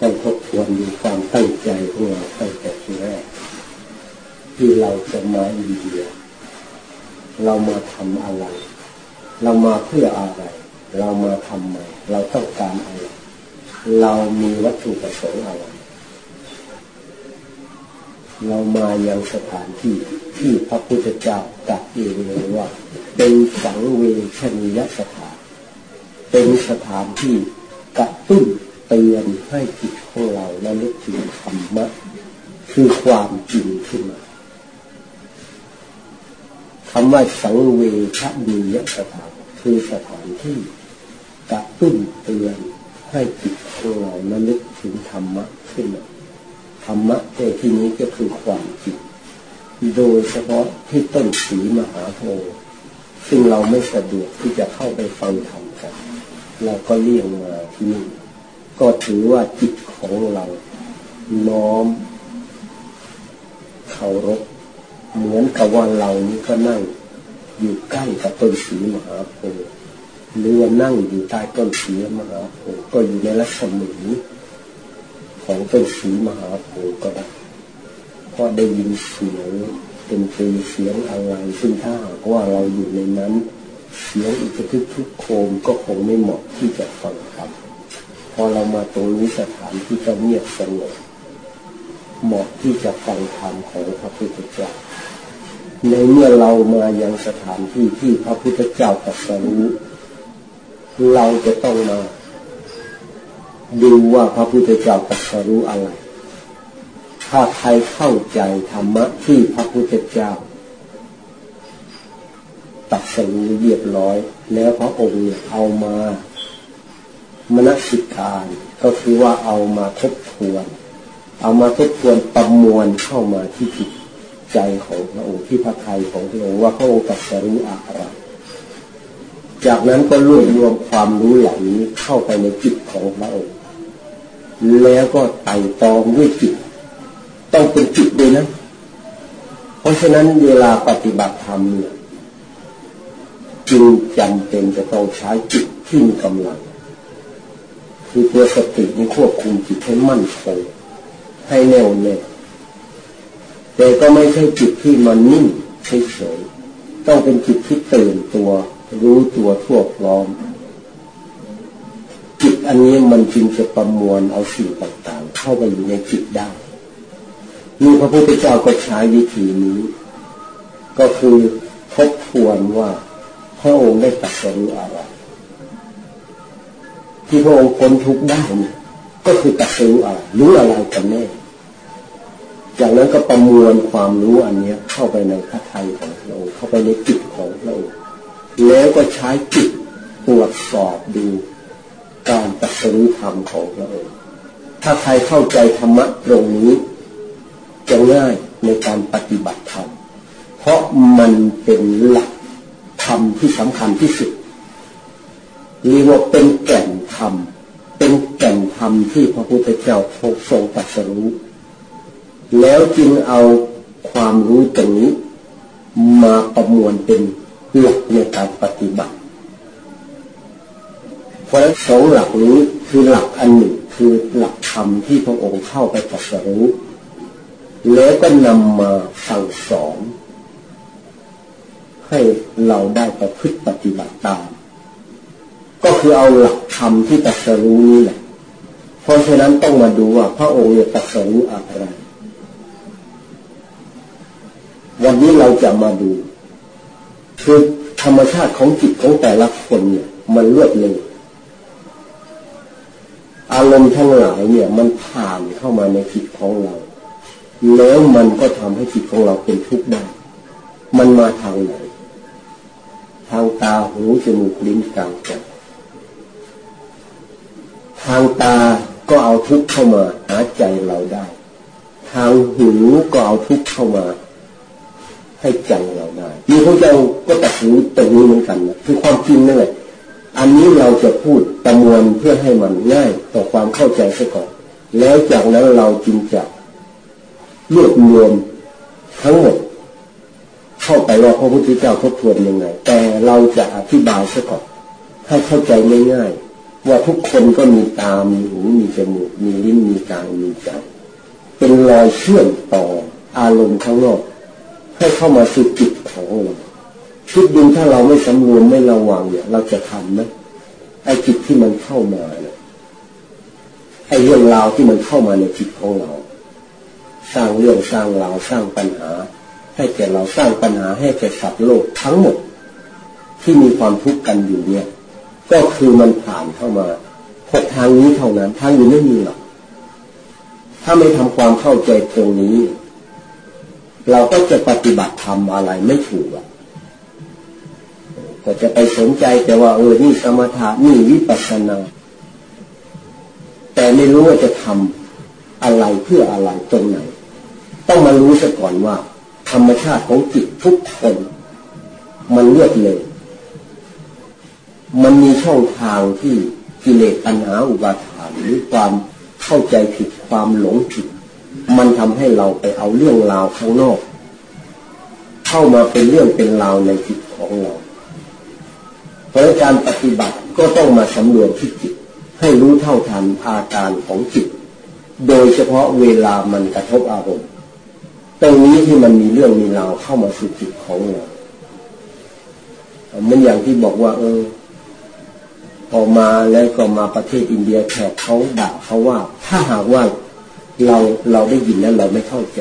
ต้องทบทวนดูความตั้งใจของเราตั้งแต่ทีแรก ที่เราจะมาอินเดีย เรามาทำอะไร เรามาเพื่ออะไร เรามาทำไมเราต้องการอะไร เรามีวัตถุประสงค์อะไร เรามายังสถานที่ที่พระพุทธเจ้าตรัสเองเลยว่า เป็นสังเวชนียสถาน เป็นสถานที่กระตุ้น เตือนให้จิตของเราและลึกถึงธรรมะคือความจริงขึ้นมาคำว่าสังเวชนียสถานคือสถานที่กระตุ้นเตือนให้จิตของเราและลึกถึงธรรมะขึ้นมาธรรมะในที่นี้ก็คือความจริงโดยเฉพาะที่ต้นสีมหาโพธิ์ซึ่งเราไม่สะดวกที่จะเข้าไปฟังธรรมกัน เราก็เลี่ยงมาที่นี่ ก็ถือว่าจิตของเรา น้อมเคารพเหมือนกับว่าเรานี้ก็นั่ง อยู่ใกล้กับต้นสีมหาโพธิ์หรือว่านั่งอยู่ใต้ต้นสีมหาโพธิ์ก็อยู่ในลักษณะของต้นสีมหาโพธิ์ก็ได้พอได้ยินเสียงเป็นตีเสียงอะไรซึ่งถ้าหากว่าเราอยู่ในนั้น เสียงอีกทุกทุกโคมก็คงไม่เหมาะที่จะฟังครับ พอเรามาตรงนี้สถานที่ก็เงียบสงบเหมาะที่จะฟังธรรมของพระพุทธเจ้าในเมื่อเรามายังสถานที่ที่พระพุทธเจ้าตรัสรู้เราจะต้องมาดูว่าพระพุทธเจ้าตรัสรู้อะไร ถ้าใครเข้าใจธรรมะที่พระพุทธเจ้าตัดสรู้เรียบร้อย แล้วพระองค์เนี่ยเอามา มนสิการก็คือว่าเอามาทบทวน เอามาทบทวนประมวลเข้ามาที่จิตใจของพระองค์ที่พระทัยของพระองค์ว่าพระองค์ตัดสรู้อะไร จากนั้นก็รวบรวมความรู้เหล่านี้เข้าไปในจิตของพระองค์ แล้วก็ไต่ตองด้วยจิต ต้องเป็นจิตด้วยนะ เพราะฉะนั้นเวลาปฏิบัติธรรมเนี่ยจึงจำเป็นจะต้องใช้จิตที่มีกำลัง คือตัวสตินี่ควบคุมจิตให้มั่นคงให้แน่วแน่แต่ก็ไม่ใช่จิตที่มันนิ่งเฉยๆต้องเป็นจิตที่ตื่นตัว รู้ตัวทั่วพร้อม จิตอันนี้มันจึงจะประมวลเอาสิ่งต่างๆ เข้าไปอยู่ในจิตได้นี่พระพุทธเจ้าก็ใช้วิธีนี้ ก็คือทบทวนว่าพระองค์ได้ตรัสรู้อะไร ที่พระองค์พ้นทุกข์ได้เนี่ยก็คือตรัสรู้อะไรรู้อะไรกันแน่จากนั้นก็ประมวลความรู้อันนี้เข้าไปในพระทัยของเราเข้าไปในจิตของเราแล้วก็ใช้จิตตรวจสอบดูการตรัสรู้ธรรมของเราถ้าใครเข้าใจธรรมะตรงนี้ จะง่ายในการปฏิบัติธรรมเพราะมันเป็นหลักธรรมที่สำคัญที่สุด เรียกว่าเป็นแก่นธรรม เป็นแก่นธรรมที่พระพุทธเจ้าทรงตรัสรู้ แล้วจึงเอาความรู้ตรงนี้ มาประมวลเป็นหลักในการปฏิบัติ เพราะฉะนั้นสองหลักนี้คือหลักอันหนึ่งคือหลักธรรมที่พระองค์เข้าไปตรัสรู้ แล้วก็นำมาสั่งสอนให้เราได้ประพฤติปฏิบัติตาม ก็คือเอาหลักธรรมที่ตรัสรู้นี่แหละ เพราะฉะนั้นต้องมาดูว่าพระองค์ตรัสรู้อะไร วันนี้เราจะมาดู คือธรรมชาติของจิตของแต่ละคนเนี่ย มันรวดเร็วอารมณ์ทั้งหลายเนี่ยมันผ่านเข้ามาในจิตของเรา แล้วมันก็ทำให้จิตของเราเป็นทุกข์ได้ มันมาทางไหน ทางตาหูจมูกลิ้นกายใจ ทางตาก็เอาทุกข์เข้ามาหาใจเราได้ ทางหูก็เอาทุกข์เข้ามา ให้ใจเราได้มีพระเจ้าก็ตัดสินตรงนี้เหมือนกันนะคือความจริงนั่นแหละอันนี้เราจะพูดประมวลเพื่อให้มันง่ายต่อความเข้าใจซะก่อนแล้วจากนั้นเราจึงจะรวบรวมทั้งหมด เข้าไปว่าพระพุทธเจ้าทบทวนยังไง แต่เราจะอธิบายซะก่อนให้เข้าใจง่ายๆ ว่าทุกคนก็มีตา มีหู มีจมูก มีลิ้น มีกาย มีใจ เป็นรอยเชื่อมต่ออารมณ์ข้างนอก ให้เข้ามาสู่จิตของเราคิดดูถ้าเราไม่สำรวมไม่ระวังเนี่ย เราจะทำไหมไอ้จิตที่มันเข้ามาเนี่ยไอ้เรื่องราวที่มันเข้ามาในจิตของเรา สร้างเรื่องสร้างราวสร้างปัญหา ให้แก่เราสร้างปัญหาให้แก่สัตว์โลกทั้งหมด ที่มีความทุกข์กันอยู่เนี่ย ก็คือมันผ่านเข้ามาหกทางนี้เท่านั้น ทางอื่นไม่มีหรอกถ้าไม่ทำความเข้าใจตรงนี้ เราก็จะปฏิบัติทำอะไรไม่ถูกอะก็จะไปสนใจแต่ว่าเออนี่สมถะนี่วิปัสสนา แต่ไม่รู้ว่าจะทำอะไรเพื่ออะไรตรงไหน ต้องมารู้ซะก่อนว่า ธรรมชาติของจิตทุกคน มันเลือกเลย มันมีช่องทางที่กิเลสปัญหาอุบาทานหรือความเข้าใจผิดความหลงผิด มันทำให้เราไปเอาเรื่องราวข้างนอก เข้ามาเป็นเรื่องเป็นราวในจิตของเรา เพราะการปฏิบัติก็ต้องมาสำรวจที่จิต ให้รู้เท่าทันอาการของจิต โดยเฉพาะเวลามันกระทบอารมณ์ตรงนี้ที่มันมีเรื่องมีราวเข้ามาสู่จิตของเรามันอย่างที่บอกว่า เออ พอมาแล้วก็มาประเทศอินเดียแขกเขาด่าเขาว่า ถ้าหากว่าเราเราได้ยินแล้วเราไม่เข้าใจ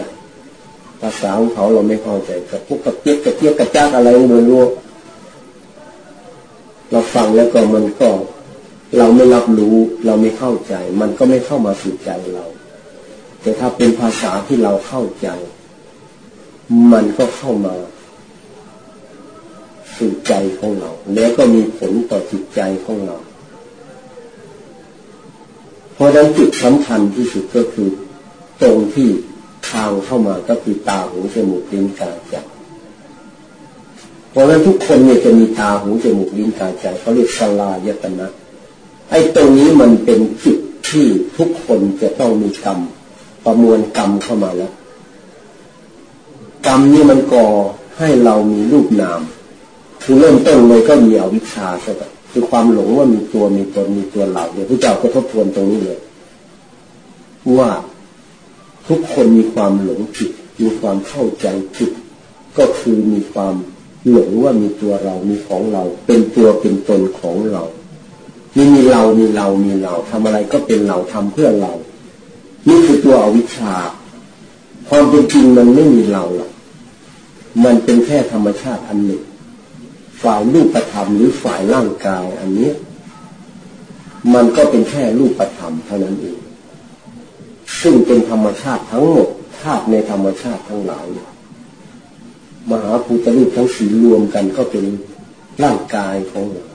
ภาษาของเขาเราไม่เข้าใจกับพวกกระเปียกกระเปียกกระจ้าอะไรไม่รู้เราฟังแล้วก็มันก็ เราไม่รับรู้เราไม่เข้าใจ มันก็ไม่เข้ามาสู่ใจเรา แต่ถ้าเป็นภาษาที่เราเข้าใจ มันก็เข้ามา สู่ใจของเรา แล้วก็มีผลต่อจิตใจของเรา เพราะนั้นจุดสำคัญที่สุดก็คือ ตรงที่ทางเข้ามาก็คือตาหูจมูกลิ้นกายใจเพราะฉะนั้นทุกคนเนี่ยจะมีตาหูจมูกลิ้นกายใจเขาเรียกสลายตนะไอ้ตรงนี้มันเป็นจุดที่ทุกคนจะต้องมีกรรม ประมวลกรรมเข้ามาแล้ว กรรมนี่มันก่อให้เรามีรูปนาม คือเริ่มต้นเลยก็มีอวิชชาใช่ไหมคือความหลงว่ามีตัวมีตนมีตัวเราเดี๋ยพระเจ้าก็ทบทวนตรงนี้เลยว่าทุกคนมีความหลงผิดมีความเข้าใจผิดก็คือมีความหลงว่ามีตัวเรามีของเรา เป็นตัวเป็นตนของเรานี่มีเรามีเรามีเราทำอะไรก็เป็นเราทำเพื่อเรา นี่คือตัวอวิชชาความเป็นจริงมันไม่มีเราหรอกมันเป็นแค่ธรรมชาติอันหนึ่ง ฝ่ายรูปธรรมหรือฝ่ายร่างกาย อันนี้ มันก็เป็นแค่รูปธรรมเท่านั้นเอง ซึ่งเป็นธรรมชาติทั้งหมดธาตุในธรรมชาติทั้งหลาย มหาภูตรูปทั้งสีรวมกันก็เป็นร่างกายของเรา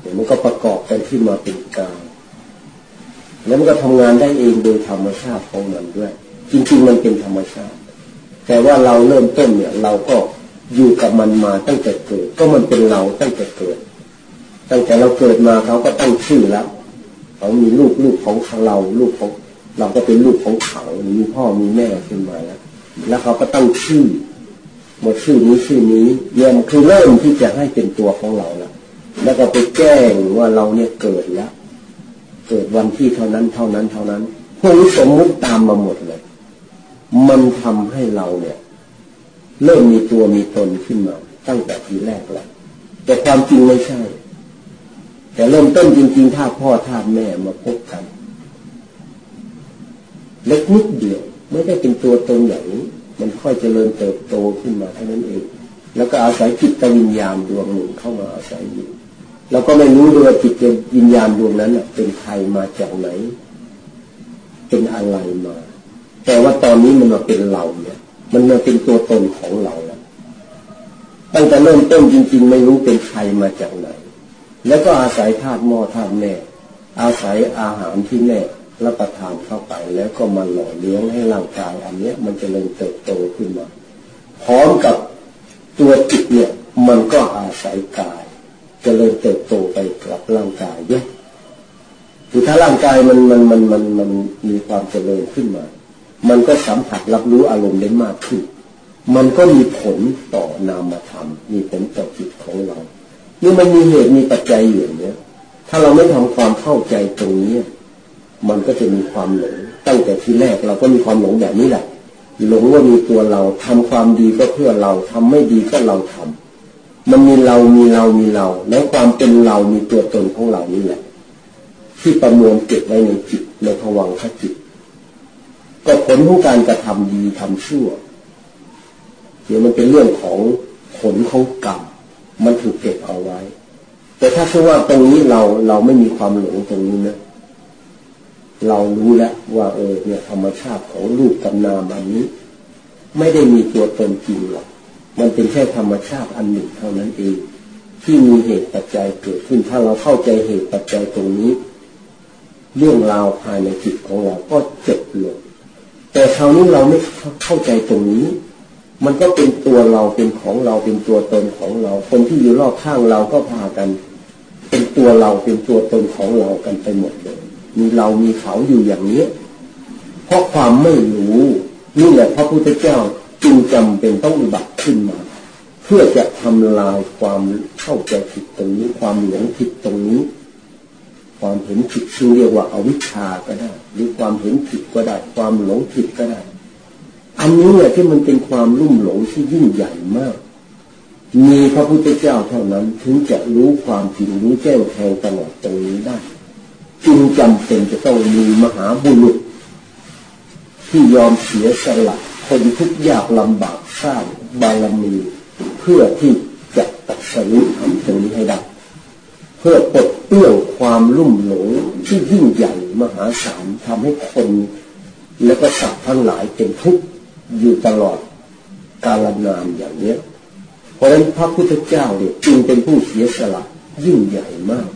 เดี๋ยวมันก็ประกอบกันขึ้นมาเป็นกาย แล้วมันก็ทำงานได้เองโดยธรรมชาติของมันด้วย จริงๆมันเป็นธรรมชาติ แต่ว่าเราเริ่มต้นเนี่ย เราก็ อยู่กับมันมาตั้งแต่เกิด ก็มันเป็นเราตั้งแต่เกิด ตั้งแต่เราเกิดมาเขาก็ตั้งชื่อแล้วเขามีลูกลูกของเราลูกของเราก็เป็นลูกของเขามีพ่อมีแม่ขึ้นมาแล้วแล้วเขาก็ตั้งชื่อหมดชื่อนี้ชื่อนี้เยี่ยมคือเริ่มที่จะให้เป็นตัวของเราแล้วแล้วก็ไปแจ้งว่าเราเนี่ยเกิดแล้ว เกิดวันที่เท่านั้นเท่านั้นเท่านั้นพวกนี้สมมุติตามมาหมดเลย มันทำให้เราเนี่ย เริ่มมีตัวมีตนขึ้นมา ตั้งแต่ทีแรกแล้วแต่ความจริงไม่ใช่ แต่เริ่มต้นจริงๆ ถ้าพ่อถ้าแม่มาพบกัน เล็กนิดเดียว ไม่ได้เป็นตัวตนอย่างนี้ มันค่อยเจริญเติบโตขึ้นมาเท่านั้นเอง แล้วก็อาศัยจิตวิญญาณดวงหนึ่งเข้ามาอาศัยอยู่เราก็ไม่รู้ด้วยจิตวิญญาณดวงนั้นเป็นใครมาจากไหน เป็นอะไรมา แต่ว่าตอนนี้มันมาเป็นเราเนี่ย มันมาเป็นตัวตนของเราแล้วตั้งแต่เริ่มต้นจริง ๆ ไม่รู้เป็นใครมาจากไหน แล้วก็อาศัยธาตุหม้อธาตุแม่อาศัยอาหารที่แม่รับประทานเข้าไป แล้วก็มาหล่อเลี้ยงให้ร่างกาย อันเนี้ยมันจะเริ่มเติบโตขึ้นมา พร้อมกับตัวจิตเนี่ย มันก็อาศัยกายจะเริ่มเติบโตไปกับร่างกายเยอะคือถ้าร่างกายมันมันมันมันมันมีความเจริญขึ้นมา มันก็สัมผัสรับรู้อารมณ์ได้มากขึ้น มันก็มีผลต่อนามธรรม มีผลต่อจิตของเรานี่มันมีเหตุมีปัจจัยอยู่อย่างเนี้ย ถ้าเราไม่ทำความเข้าใจตรงนี้มันก็จะมีความหลง ตั้งแต่ทีแรกเราก็มีความหลงแบบนี้แหละ หลงว่ามีตัวเราทำความดีก็เพื่อเราทำไม่ดีก็เราทำมันมีเรามีเรามีเรา แล้วความเป็นเรามีตัวตนของเรานี่แหละ ที่ประมวลเก็บไว้ในจิตในภวังคจิต ก็ผลของการกระทำดีทำชั่วเดี๋ยวมันเป็นเรื่องของผลของกรรมมันถูกเก็บเอาไว้ แต่ถ้าเชื่อว่าตรงนี้เราเราไม่มีความหลงตรงนี้นะเรารู้แล้วว่าเออเนี่ยธรรมชาติของรูปกับนามอันนี้ ไม่ได้มีตัวตนจริงหรอกมันเป็นแค่ธรรมชาติอันหนึ่งเท่านั้นเอง ที่มีเหตุปัจจัยเกิดขึ้นถ้าเราเข้าใจเหตุปัจจัยตรงนี้ เรื่องราวภายในจิตของเราก็จบลง แต่คราวนี้เราไม่เข้าใจตรงนี้ มันก็เป็นตัวเราเป็นของเราเป็นตัวตนของเรา คนที่อยู่รอบข้างเราก็พากัน เป็นตัวเราเป็นตัวตนของเรากันไปหมดเลยมีเรามีเขาอยู่อย่างนี้เพราะความไม่รู้นี่แหละพระพุทธเจ้าจึงจำเป็นต้องบัตขึ้นมา เพื่อจะทำลายความเข้าใจผิดตรงนี้ความหลงผิดตรงนี้ ความเห็นผิดซึ่งเรียกว่าอาวิชชาก็ได้ หรือความเห็นผิดก็ได้ ความหลงผิดก็ได้ อันนี้เนี่ยที่มันเป็นความลุ่มหลงที่ยิ่งใหญ่มาก มีพระพุทธเจ้าเท่านั้นถึงจะรู้ความจริงรู้แจ้งแทงตลอดตรงนี้ได้จึงจำเป็นจะต้องมีมหาบุรุษ ที่ยอมเสียสละคนทุกยากลำบากสร้างบารมีเพื่อที่จะตัดสรุปทำตรงนี้ให้ได้เพื่อปลด เปลื้องความลุ่มหลงที่ยิ่งใหญ่มหาศาลทำให้คนและก็สัตว์ทั้งหลายเป็นทุกข์อยู่ตลอดกาลนานอย่างนี้เพราะฉะนั้นพระพุทธเจ้าเนี่ยจึงเป็นผู้เสียสละยิ่งใหญ่มาก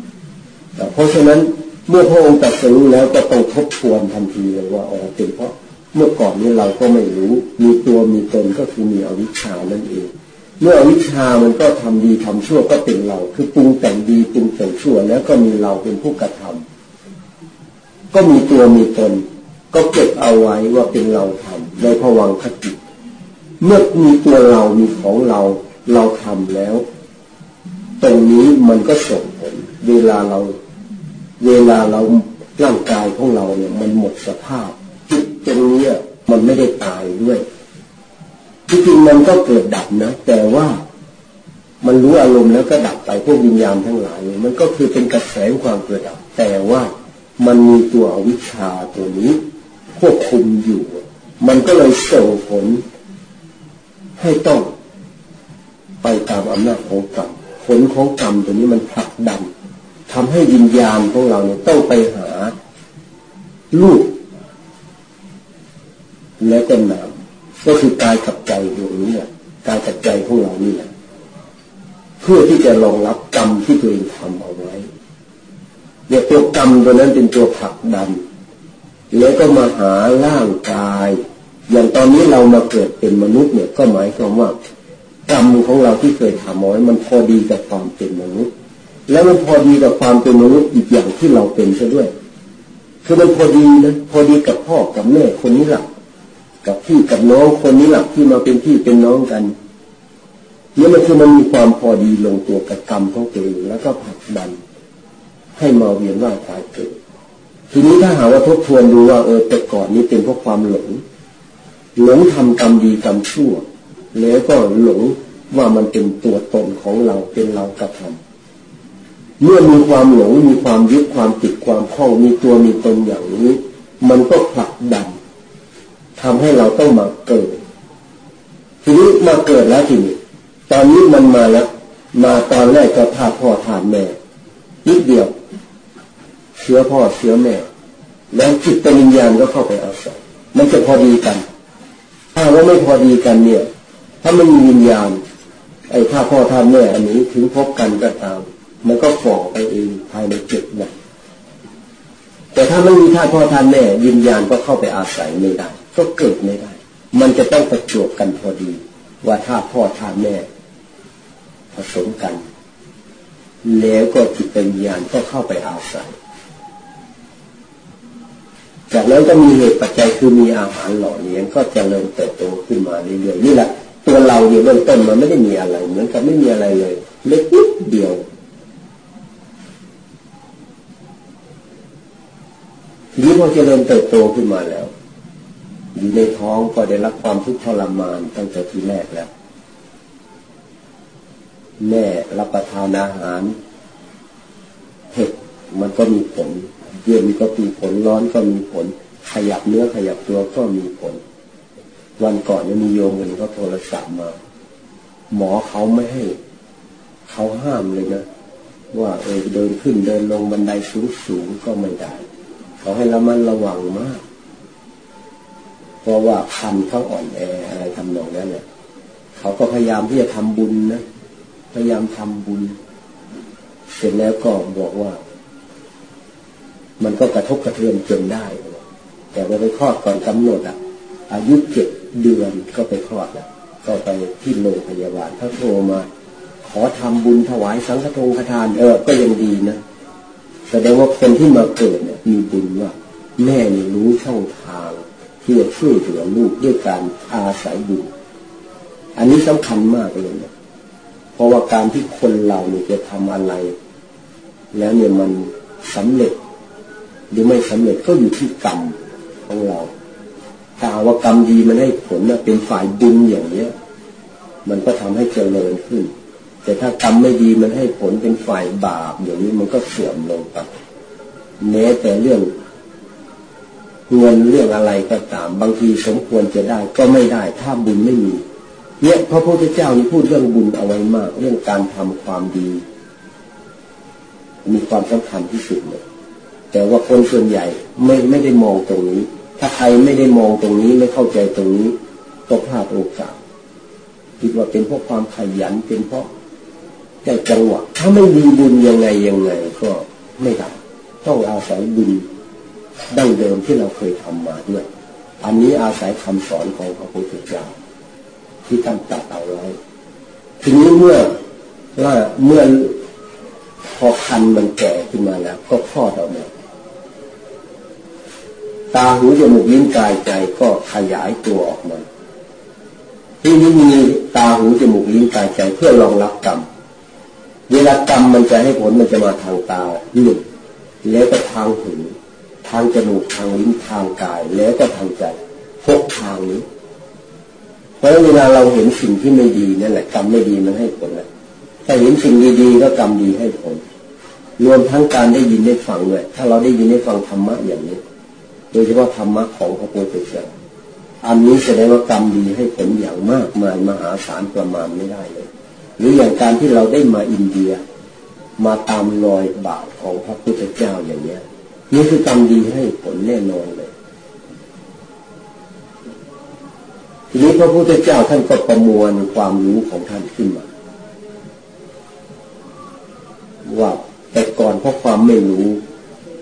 เพราะฉะนั้นเมื่อพระองค์ตรัสรู้แล้วก็ต้องทบทวนทันทีเลยว่าอ๋อเป็นเพราะเมื่อก่อนนี้เราก็ไม่รู้ มีตัวมีตนก็คือมีอวิชชานั่นเอง เมื่ออวิชามันก็ทำดีทำชั่วก็เป็นเรา คือปรุงแต่งดีปรุงแต่งชั่วแล้วก็มีเราเป็นผู้กระทำก็มีตัวมีตน ก็เก็บเอาไว้ว่าเป็นเราทำในภวังคติเมื่อมีตัวเรามีของเราเราทำแล้ว ตรงนี้มันก็ส่งผลเวลาเรา เวลาเราร่างกายของเราเนี่ย มันหมดสภาพจิตตรงนี้มันไม่ได้ตายด้วย ที่จริงมันก็เกิดดับนะ แต่ว่ามันรู้อารมณ์แล้วก็ดับไปพวกวิญญาณทั้งหลาย มันก็คือเป็นกระแสความเกิดดับ แต่ว่ามันมีตัวอวิชชาตัวนี้ควบคุมอยู่ มันก็เลยส่งผลให้ต้องไปตามอำนาจของกรรมผลของกรรมตัวนี้มันผลักดันทำให้วิญญาณของเราเนี่ยต้องไปหาลูกแล้วก็นาม ก็คือกายกับใจดวงนี้แหละกายกับใจของเรานี่แหละเพื่อที่จะรองรับกรรมที่ตัวเองทำเอาไว้เนี่ยตัวกรรมตัวนั้นเป็นตัวผลักดันแล้วก็มาหาร่างกาย อย่างตอนนี้เรามาเกิดเป็นมนุษย์เนี่ยก็หมายความว่ากรรมของเราที่เคยทำเอาไว้มันพอดีกับความเป็นมนุษย์ แล้วมันพอดีกับความเป็นมนุษย์อีกอย่างที่เราเป็นซะด้วย คือมันพอดีนะพอดีกับพ่อกับแม่คนนี้หลัก กับพี่กับน้องคนนี้หลักที่มาเป็นพี่เป็นน้องกันเนี่ยมันคือมันมีความพอดีลงตัวกับกรรมของตัวเองแล้วก็ผลักดัน ให้มาเวียนว่ายตายเกิดทีนี้ถ้าหาว่าทบทวนดูว่าเออแต่ก่อนนี้เป็นเพราะความหลงหลงทำกรรมดีกรรมชั่ว แล้วก็หลงว่ามันเป็นตัวตนของเราเป็นเรากระทำเมื่อมีความหลงมีความยึดความติดความคล้องมีตัวมีตนอย่างนี้ มันก็ผลักดัน ทำให้เราต้องมาเกิด ทีนี้มาเกิดแล้วทีนี้ตอนนี้มันมาแล้ว มาตอนแรกก็ทาพ่อทานแม่นิดเดียว เชื้อพ่อเชื้อแม่ แล้วจิตวิญญาณก็เข้าไปอาศัยมันจะพอดีกัน ถ้าว่าไม่พอดีกันเนี่ย ถ้ามันมีวิญญาณ ไอ้ท่าพ่อท่าแม่อันนี้ถึงพบกันก็ตามมันก็ฝ่อไปเองภายในจิตนะแต่ถ้าไม่มีท่าพ่อท่านแม่ยินญาณก็เข้าไปอาศัยไม่ได้ ก็เกิดไม่ได้ มันจะต้องประจวบกันพอดี ว่าท่าพ่อท่าแม่ผสมกัน แล้วก็จิตวิญญาณก็เข้าไปอาศัย จากนั้นก็มีเหตุปัจจัยคือมีอาหารหล่อเลี้ยงก็จะเริ่มเติบโตขึ้นมาเรื่อยๆนี่แหละตัวเราเนี่ยเริ่มต้นมันไม่ได้มีอะไร เหมือนกับไม่มีอะไรเลยเล็กนิดเดียวทีนี้พอเจริญเติบโตขึ้นมาแล้ว อยู่ในท้องก็ได้รับความทุกข์ทรมานตั้งแต่ทีแรกแล้ว แม่รับประทานอาหารเผ็ดมันก็มีผล เย็นก็มีผลร้อนก็มีผล ขยับเนื้อขยับตัวก็มีผล วันก่อนเนี่ยมีโยมคนนึงเขาโทรศัพท์มา หมอเขาไม่ให้เขาห้ามเลยนะว่าเออเดินขึ้นเดินลงบันไดสูงสูงก็ไม่ได้ เขาให้ระมัดระวังมาก เพราะว่าคันเขาอ่อนแออะไรทำนองนั้นเนี่ยเขาก็พยายามที่จะทำบุญนะพยายามทำบุญ เสร็จแล้วก็บอกว่า มันก็กระทบกระเทือนจนได้ แต่ว่าไปคลอดก่อนกำหนดอะ อายุเจ็ดเดือนก็ไปคลอดแล้วก็ไปที่โรงพยาบาลเขาโทรมา ขอทำบุญถวายสังฆทงฆทานเออก็ยังดีนะแสดงว่าคนที่มาเกิดเนี่ยมีบุญว่า แม่นี่รู้ช่องทาง ที่จะช่วยเหลือลูกด้วยการอาศัยบุญอันนี้สำคัญมากเลยนะเพราะว่าการที่คนเราเนี่ยจะทำอะไร แล้วเนี่ยมันสำเร็จ หรือไม่สำเร็จก็อยู่ที่กรรมของเราถ้าว่ากรรมดีมันให้ผลเป็นฝ่ายบุญอย่างเนี้ย มันก็ทำให้เจริญขึ้น แต่ถ้ากรรมไม่ดีมันให้ผลเป็นฝ่ายบาปอย่างนี้มันก็เสื่อมลงไปแม้แต่เรื่อง เงินเรื่องอะไรก็ตาม บางทีสมควรจะได้ก็ไม่ได้ ถ้าบุญไม่มีเนี่ยพระพุทธเจ้านี่พูดเรื่องบุญเอาไว้มาก เรื่องการทำความดี มีความสำคัญที่สุดเลยแต่ว่าคนส่วนใหญ่ไม่ไม่ได้มองตรงนี้ ถ้าใครไม่ได้มองตรงนี้ไม่เข้าใจตรงนี้ก็พลาดโอกาสคิดว่าเป็นเพราะความขยันเป็นเพราะแต่จังหวะถ้าไม่มีบุญยังไงยังไงก็ไม่ได้ต้องอาศัยบุญ ดั้งเดิมที่เราเคยทำมาด้วย อันนี้อาศัยคำสอนของพระพุทธเจ้าที่ท่านตัดเอาไว้ทีนี้เมื่อว่าเมื่อพอคันมันแก่ขึ้นมาแล้ว ก็คลอดออกมาตาหูจมูกลิ้นกายใจก็ขยายตัวออกมาที่นี้มีตาหูจมูกลิ้นกายใจเพื่อรองรับกรรมเวลากรรมมันจะให้ผลมันจะมาทางตาหนึ่งแล้วก็ทางหู ทางจมูกทางลิ้นทางกาย แล้วก็ทางใจพกทางนี้เพราะเวลาเราเห็นสิ่งที่ไม่ดีนั่นแหละกรรมไม่ดีมันให้ผลนะถ้าเห็นสิ่งดีๆก็กรรมดีให้ผล รวมทั้งการได้ยินได้ฟังด้วยถ้าเราได้ยินได้ฟังธรรมะอย่างนี้ โดยเฉพาะธรรมะของพระพุทธเจ้าอันนี้แสดงว่ากรรมดีให้ผลอย่างมากมายมหาศาลประมาณไม่ได้เลย หรืออย่างการที่เราได้มาอินเดีย มาตามรอยบาทของพระพุทธเจ้าอย่างเนี้ย นี่คือกรรมดีให้ผลแน่นอนเลย ทีนี้พระพุทธเจ้าท่านก็ประมวลความรู้ของท่านขึ้นมา ว่าแต่ก่อนเพราะความไม่รู้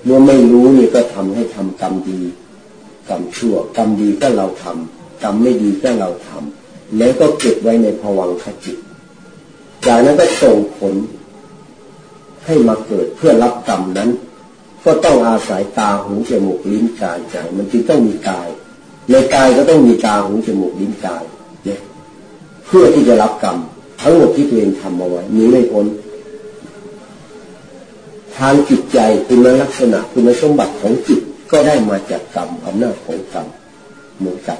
เมื่อไม่รู้นี่ก็ทำให้ทำกรรมดี กรรมชั่ว กรรมดีก็เราทำกรรมไม่ดีก็เราทำแล้วก็เก็บไว้ในภวังคจิต จากนั้นก็ส่งผลให้มาเกิดเพื่อรับกรรมนั้น ก็ต้องอาศัยตาหูจมูกลิ้นกายใจ มันจึงต้องมีกาย ในกายก็ต้องมีตาหูจมูกลิ้นกายเนี่ยเพื่อที่จะรับกรรมทั้งหมดที่ตัวเองทำเอาไว้มีไม่พ้นทางจิตใจคุณลักษณะคุณสมบัติของจิตก็ได้มาจากกรรมอำนาจของกรรมเหมือนกัน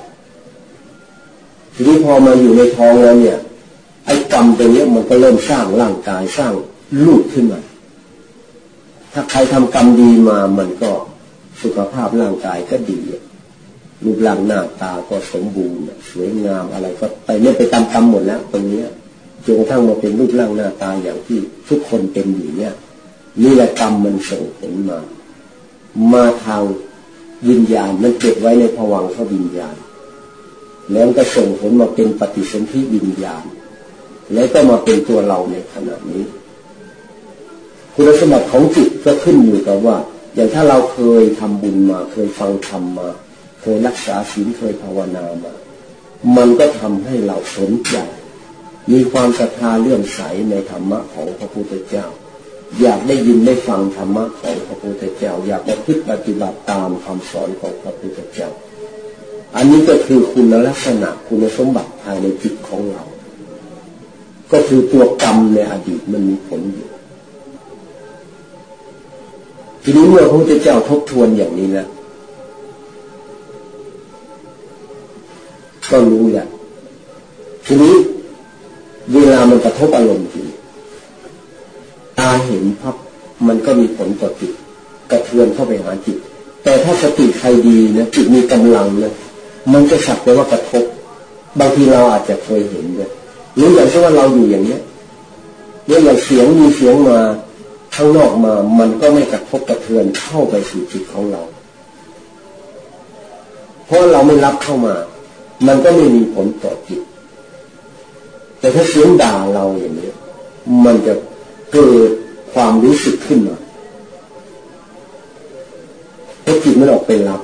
ทีนี้พอมาอยู่ในท้องแล้วเนี่ยไอ้กรรมตัวนี้มันก็เริ่มสร้างร่างกายสร้างลูกขึ้นมา ถ้าใครทำกรรมดีมามันก็สุขภาพร่างกายก็ดีรูปร่างหน้าตาก็สมบูรณ์สวยงามอะไรก็ไปเนี่ยไปตามกรรมหมดแล้วตรงนี้จนกระทั่งมาเป็นรูปร่างหน้าตาอย่างที่ทุกคนเป็นอยู่เนี่ยนี่แหละกรรมมันส่งผลมา มาทางวิญญาณมันเก็บไว้ในภวังเขาวิญญาณ แล้วก็ส่งผลมาเป็นปฏิสนธิวิญญาณ แล้วก็มาเป็นตัวเราในขณะนี้ คุณสมบัติของจิตก็ขึ้นอยู่กับว่า อย่างถ้าเราเคยทำบุญมา เคยฟังธรรมมา เคยรักษาศีลเคยภาวนามา มันก็ทำให้เราสนใจ มีความศรัทธาเลื่อมใสในธรรมะของพระพุทธเจ้า อยากได้ยินได้ฟังธรรมะของพระพุทธเจ้า อยากประพฤติปฏิบัติตามคำสอนของพระพุทธเจ้า อันนี้ก็คือคุณลักษณะคุณสมบัติภายในจิตของเรา ก็คือตัวกรรมในอดีตมันมีผลอยู่ ทีนี้เมื่อพระพุทธเจ้าทบทวนอย่างนี้แล้วก็รู้แหละทีนี้เวลามันกระทบอารมณ์จริงตาเห็นภาพมันก็มีผลต่อจิตกระเทือนเข้าไปหาจิต แต่ถ้าสติใครดีนะจิตมีกำลังนะมันจะสักแต่ว่ากระทบ บางทีเราอาจจะเคยเห็นนะหรืออย่างเช่นว่าเราอยู่อย่างเนี้ยเรื่องอย่างเสียงมีเสียงมา ข้างนอกมามันก็ไม่กระทบกระเทือนเข้าไปสู่จิตของเรา เพราะเราไม่รับเข้ามา มันก็ไม่มีผลต่อจิต แต่ถ้าเสียงด่าเราอย่างนี้มันจะเกิดความรู้สึกขึ้นมาเพราะจิตมันออกไปรับ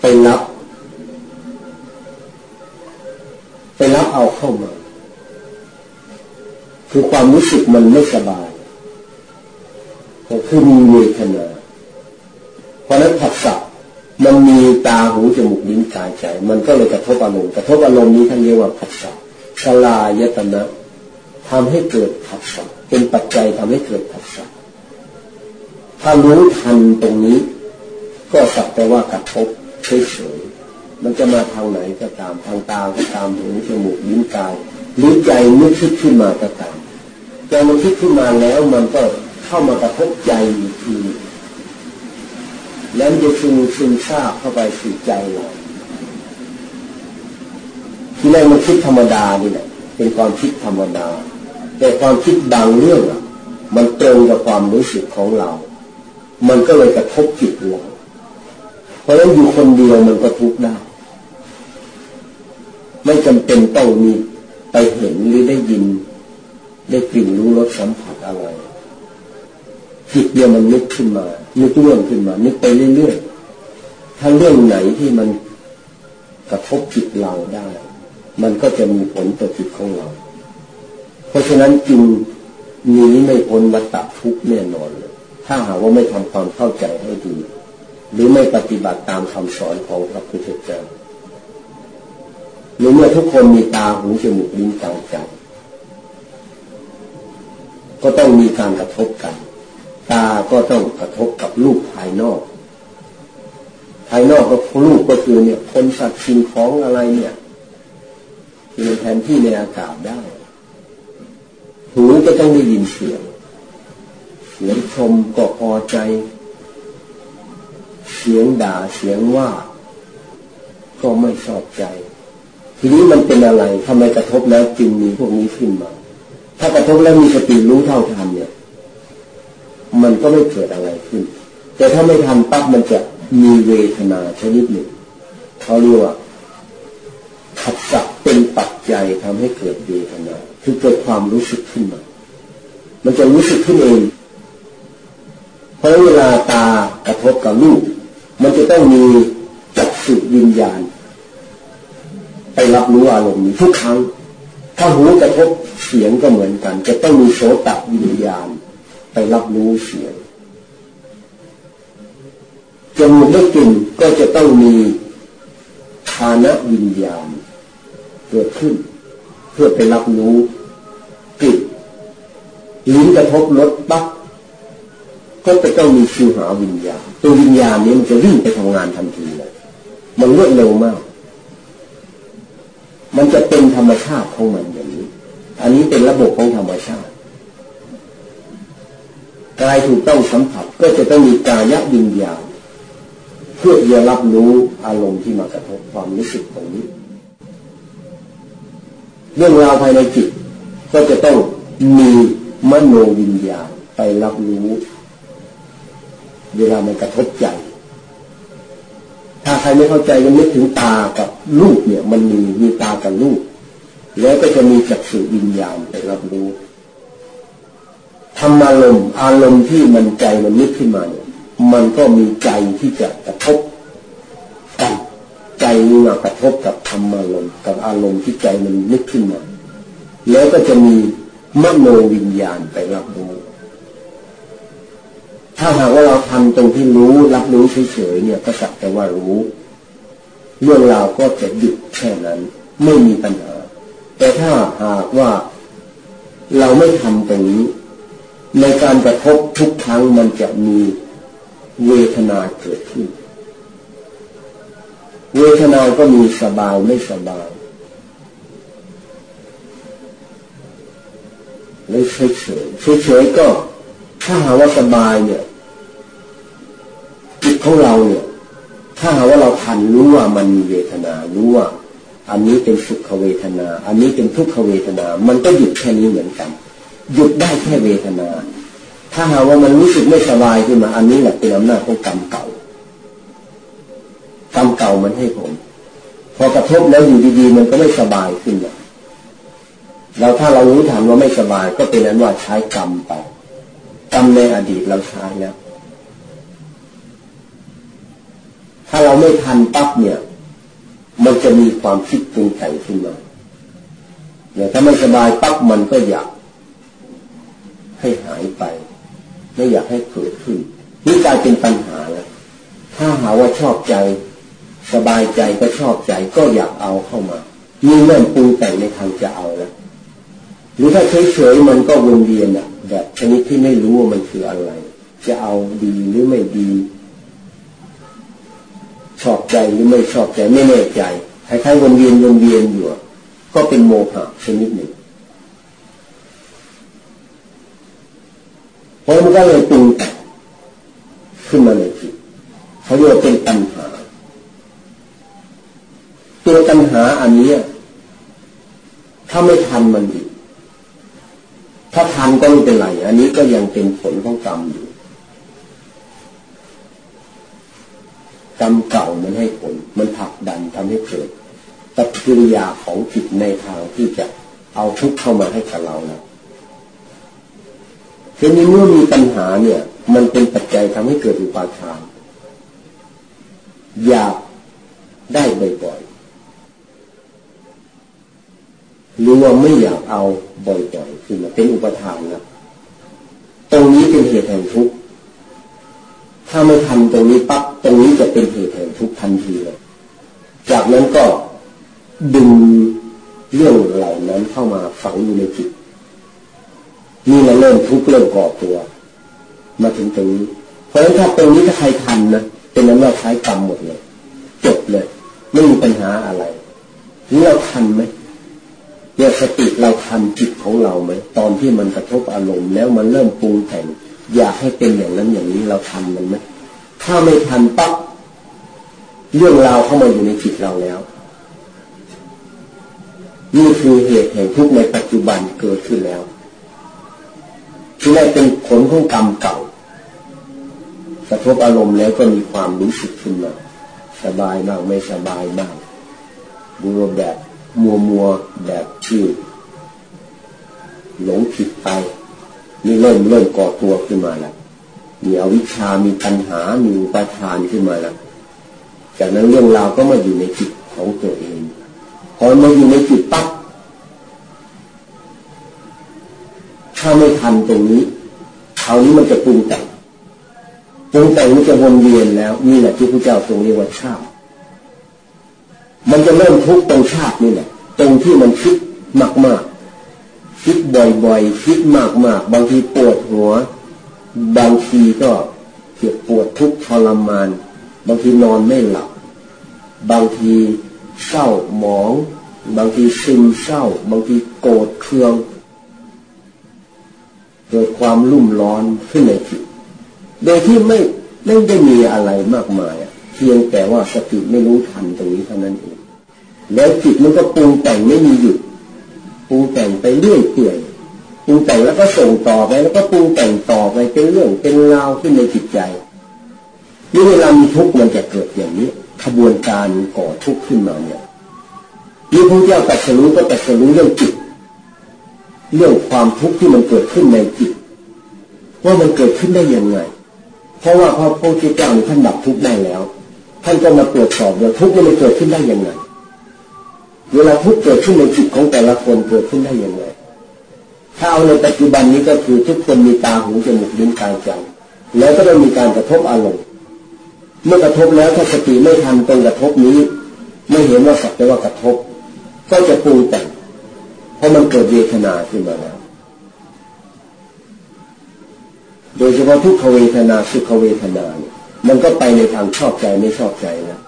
ไปรับ ไปรับเอาเข้ามา คือความรู้สึกมันไม่สบาย ก็คือมีเวทนา เพราะนั้นผัสสะมันมีตาหูจมูกลิ้นกายใจ มันก็เลยกระทบอารมณ์กระทบอารมณ์นี้ท่านเรียกว่าผัสสะสลายตนะทำให้เกิดผัสสะเป็นปัจจัยทำให้เกิดผัสสะถ้ารู้ทันตรงนี้ ก็สักแต่ว่ากระทบเฉยๆมันจะมาทางไหนก็ตามทางตาก็ตามหูจมูกลิ้นกายลิ้นใจนึกคิดขึ้นมาก็ตามใจมันคิดขึ้นมาแล้วมันก็ เข้ามากระทบใจอีกทีแล้วจะซึมซึมซาบเข้าไปสู่ใจเราที่แรกมันคิดธรรมดานี่แหละเป็นความคิดธรรมดา แต่ความคิดบางเรื่องอะ มันตรงกับความรู้สึกของเรา มันก็เลยกระทบจิตเราเพราะฉะนั้นอยู่คนเดียวมันก็ทุกข์ได้ไม่จำเป็นต้องมีไปเห็นหรือได้ยิน ได้กลิ่นรู้รสสัมผัสอะไร จิตเนี่ยมันนึกขึ้นมา นึกเรื่องขึ้นมา นึกไปเรื่อยๆถ้าเรื่องไหนที่มันกระทบจิตเราได้ มันก็จะมีผลต่อจิตของเรา เพราะฉะนั้นจึงหนีไม่พ้นวัฏทุกแน่นอนเลย ถ้าหากว่าไม่ทำความเข้าใจให้ดี หรือไม่ปฏิบัติตามคำสอนของพระพุทธเจ้าหรือเมื่อทุกคนมีตาหูจมูกลิ้นกายใจก็ต้องมีการกระทบกัน ตาก็ต้องกระทบกับรูปภายนอก ภายนอกก็รูปก็คือเนี่ยคนสัตว์สิ่งของอะไรเนี่ยคือแทนที่ในอากาศได้ หูก็ต้องได้ยินเสียง เสียงชมก็พอใจ เสียงด่าเสียงว่าก็ไม่ชอบใจ ทีนี้มันเป็นอะไรทำไมกระทบแล้วจึงมีพวกนี้ขึ้นมา ถ้ากระทบแล้วมีสติรู้เท่าทันเนี่ย มันก็ไม่เกิดอะไรขึ้น แต่ถ้าไม่ทันปั๊บมันจะมีเวทนาชนิดหนึ่งเขาเรียกว่าขัดสักเป็นปัจจัยทำให้เกิดเวทนา คือเกิดความรู้สึกขึ้นมา มันจะรู้สึกขึ้นเอง เพราะเวลาตากระทบกับลูก มันจะต้องมีจักสุวิญญาณ ไปรับรู้อารมณ์นี้ทุกครั้ง ถ้าหูกระทบเสียงก็เหมือนกัน จะต้องมีโสตวิญญาณ ไปรับรู้เสียงจมูกได้กลิ่นก็จะต้องมีฐานะวิญญาณเกิดขึ้น เพื่อไปรับรู้กลิ่นลิ้นกระทบรสปั๊บก็จะต้องมีชิวหาวิญญาณตัววิญญาณนี้มันจะวิ่งไปทำงานทันทีเลยมันรวดเร็วมาก มันจะเป็นธรรมชาติของมันอย่างนี้ อันนี้เป็นระบบของธรรมชาติ กายถูกต้องสัมผัสก็จะต้องมีกายวิญญาณเพื่อจะรับรู้อารมณ์ที่มากระทบความรู้สึกตรงนี้ เรื่องราวภายในจิต ก็จะต้องมีมโนวิญญาณไปรับรู้ เวลามันกระทบใจ ถ้าใครไม่เข้าใจก็นึกถึงตากับลูกเนี่ย มันมีมีตากับลูกแล้วก็จะมีจักษุวิญญาณไปรับรู้ ธรรมอารมณ์อารมณ์ที่มันใจมันนึกขึ้นมาเนี่ยมันก็มีใจที่จะกระทบกันใจนี้มากระทบกับธรรมอารมณ์กับอารมณ์ที่ใจมันนึกขึ้นมา แล้วก็จะมีมโนวิญญาณไปรับรู้ถ้าหากว่าเราทำตรงที่รู้รับรู้เฉยๆเนี่ยก็สักแต่ว่ารู้ เรื่องราวก็จะหยุดแค่นั้น ไม่มีปัญหา แต่ถ้าหากว่าเราไม่ทำตรงนี้ ในการกระทบทุกครั้งมันจะมีเวทนาเกิดขึ้น เวทนาก็มีสบายไม่สบายเลยเฉยเฉยเฉยก็ ถ้าหาว่าสบายเนี่ยจิตของเราเนี่ย ถ้าหาว่าเราทันรู้ว่ามันมีเวทนารู้ว่า อันนี้เป็นสุขเวทนา อันนี้เป็นทุกขเวทนา มันก็หยุดแค่นี้เหมือนกัน หยุดได้แค่เวทนา ถ้าหาว่ามันรู้สึกไม่สบายขึ้นมาอันนี้แหละเป็นอำนาจของกรรมเก่ากรรมเก่ามันให้ผลพอกระทบแล้วอยู่ดีๆ มันก็ไม่สบายขึ้นแล้วเราถ้าเรารู้ทันว่าไม่สบายก็เป็นนั้นว่าใช้กรรมไปกรรมในอดีตเราใช้แล้วถ้าเราไม่ทันปั๊บเนี่ย มันจะมีความคิดปรุงแต่งขึ้นมาเนี่ยถ้าไม่สบายปั๊บมันก็อยาก ให้หายไป ไม่อยากให้เกิดขึ้นนี่กลายเป็นปัญหาแล้วถ้าหาว่าชอบใจ สบายใจก็ชอบใจก็อยากเอาเข้ามามีเริ่มปรุงแต่งในทางจะเอาแล้วหรือถ้าเฉยๆมันก็วนเวียนอะแบบชนิดที่ไม่รู้ว่ามันคืออะไร จะเอาดีหรือไม่ดี ชอบใจหรือไม่ชอบใจไม่แน่ใจคล้ายๆวนเวียนวนเวียนอยู่ก็เป็นโมหะชนิดหนึ่ง เพราะมันก็เลยปรุงแต่งขึ้นมาในจิตเขาเรียกเป็นปัญหาตัวปัญหาอันนี้ถ้าไม่ทันมันอีกถ้าทันก็ไม่เป็นไรอันนี้ก็ยังเป็นผลของกรรมอยู่กรรมเก่ามันให้ผล มันผลักดันทำให้เกิดปฏิกิริยาของจิตในทางที่จะเอาทุกข์เข้ามาให้กับเราแล้ว ทีนี้เมื่อมีปัญหาเนี่ย มันเป็นปัจจัยทำให้เกิดอุปาทาน อยากได้บ่อยหรือว่าไม่อยากเอาบ่อยๆคือมาเป็นอุปทานนะตรงนี้เป็นเหตุแห่งทุกข์ถ้าไม่ทำตรงนี้ปั๊บตรงนี้จะเป็นเหตุแห่งทุกข์ทันทีเลยจากนั้นก็ดึงเรื่องเหล่านั้นเข้ามาฝังอยู่ในจิต นี่เราเริ่มทุกข์เริ่มก่อตัว มาถึงตรงนี้ เพราะฉะนั้นถ้าตรงนี้ถ้าใครทันนะเป็นนั้นว่าใช้กรรมหมดเลยจบเลย ไม่มีปัญหาอะไรนี่เราทันไหมเนี่ยสติเราทันจิตของเราไหมตอนที่มันกระทบอารมณ์แล้วมันเริ่มปรุงแต่งอยากให้เป็นอย่างนั้นอย่างนี้เราทันมันไหมถ้าไม่ทันปั๊บเรื่องราวเข้ามาอยู่ในจิตเราแล้วนี่คือเหตุแห่งทุกข์ในปัจจุบันเกิดขึ้นแล้ว ที่แรกเป็นผลของกรรมเก่ากระทบอารมณ์แล้วก็มีความรู้สึกขึ้นมาสบายมากไม่สบายมากดูแบบมัวมัวแบบที่หลงผิดไปนี่เริ่มเริ่มก่อตัวขึ้นมาแล้วมีอวิชามีปัญหา มีอุปทานขึ้นมาแล้วจากนั้นเรื่องราวก็มาอยู่ในจิตของตัวเอง พอมาอยู่ในจิตปั๊บ ทำตรงนี้คราวนี้มันจะปรุงแต่งปรุงแต่งมันจะวนเวียนแล้วนี่แหละที่พระเจ้าทรงเรียกว่าชาติมันจะเริ่มทุกตรงชาตินี่แหละตรงที่มันคิดมากๆคิดบ่อยๆคิดมากๆบางทีปวดหัว บางทีก็เจ็บปวดทุกทรมาน บางทีนอนไม่หลับ บางทีเศร้าหมอง บางทีซึมเศร้า บางทีโกรธเคือง เกิดความรุ่มร้อนขึ้นในจิตโดยที่ไม่ไม่ได้มีอะไรมากมายเพียงแต่ว่าสติไม่รู้ทันตรงนี้เท่านั้นเองแล้วจิตมันก็ปรุงแต่งไม่มีหยุดปรุงแต่งไปเรื่อยเปื่อยปรุงแต่งแล้วก็ส่งต่อไปแล้วก็ปรุงแต่งต่อไปเป็นเรื่องเป็นราวขึ้นในจิตใจนี่เวลามีทุกข์มันจะเกิดอย่างนี้ขบวนการก่อทุกข์ขึ้นมาเนี่ยนี่พระเจ้าตรัสรู้ก็ตรัสรู้เรื่องจิต เรื่องความทุกข์ที่มันเกิดขึ้นในจิตว่ามันเกิดขึ้นได้ยังไง เพราะว่าพระพุทธเจ้าท่านดับทุกข์ได้แล้ว ท่านก็มาตรวจสอบว่าทุกข์มันเกิดขึ้นได้ยังไง เวลาทุกข์เกิดขึ้นในจิตของแต่ละคนเกิดขึ้นได้ย่างไรถ้าเอาในปัจจุบันนี้ก็คือทุกคนมีตาหูจมูกลิ้นกายใจแล้วก็ต้มีการกระทบอารมณ์ เมื่อกระทบแล้วถ้าสติไม่ทันตรงกระทบนี้ ไม่เห็นว่าสักแต่ว่ากระทบ ก็จะปรุงแต่ง เพราะมันเกิดเวทนาขึ้นมาแล้ว โดยเฉพาะทุกขเวทนาสุขเวทนาเนี่ยมันก็ไปในทางชอบใจไม่ชอบใจนะ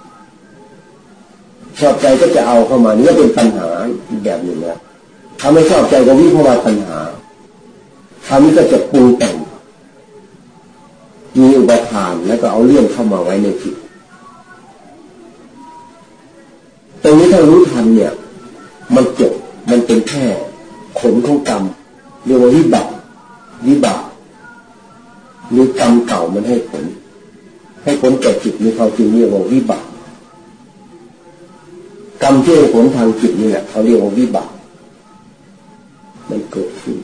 ชอบใจก็จะเอาเข้ามานี่ก็เป็นปัญหาแบบหนึ่งนะถ้าไม่ชอบใจก็วิภาวะปัญหาคราวนี้ก็จะปรุงแต่งมีอุปทานแล้วก็เอาเรื่องเข้ามาไว้ในจิตตรงนี้ถ้ารู้ทันเนี่ย มันจบ มันเป็นแค่ผลของกรรมเรียกว่าวิบัติวิบากหรือกรรมเก่ามันให้ผล ให้ผลแก่จิตมีเขาจึงเรียกว่าวิบากกรรมที่ให้ผลทางจิตนี่แหละเขาเรียกว่าวิบากมันเกิดขึ้น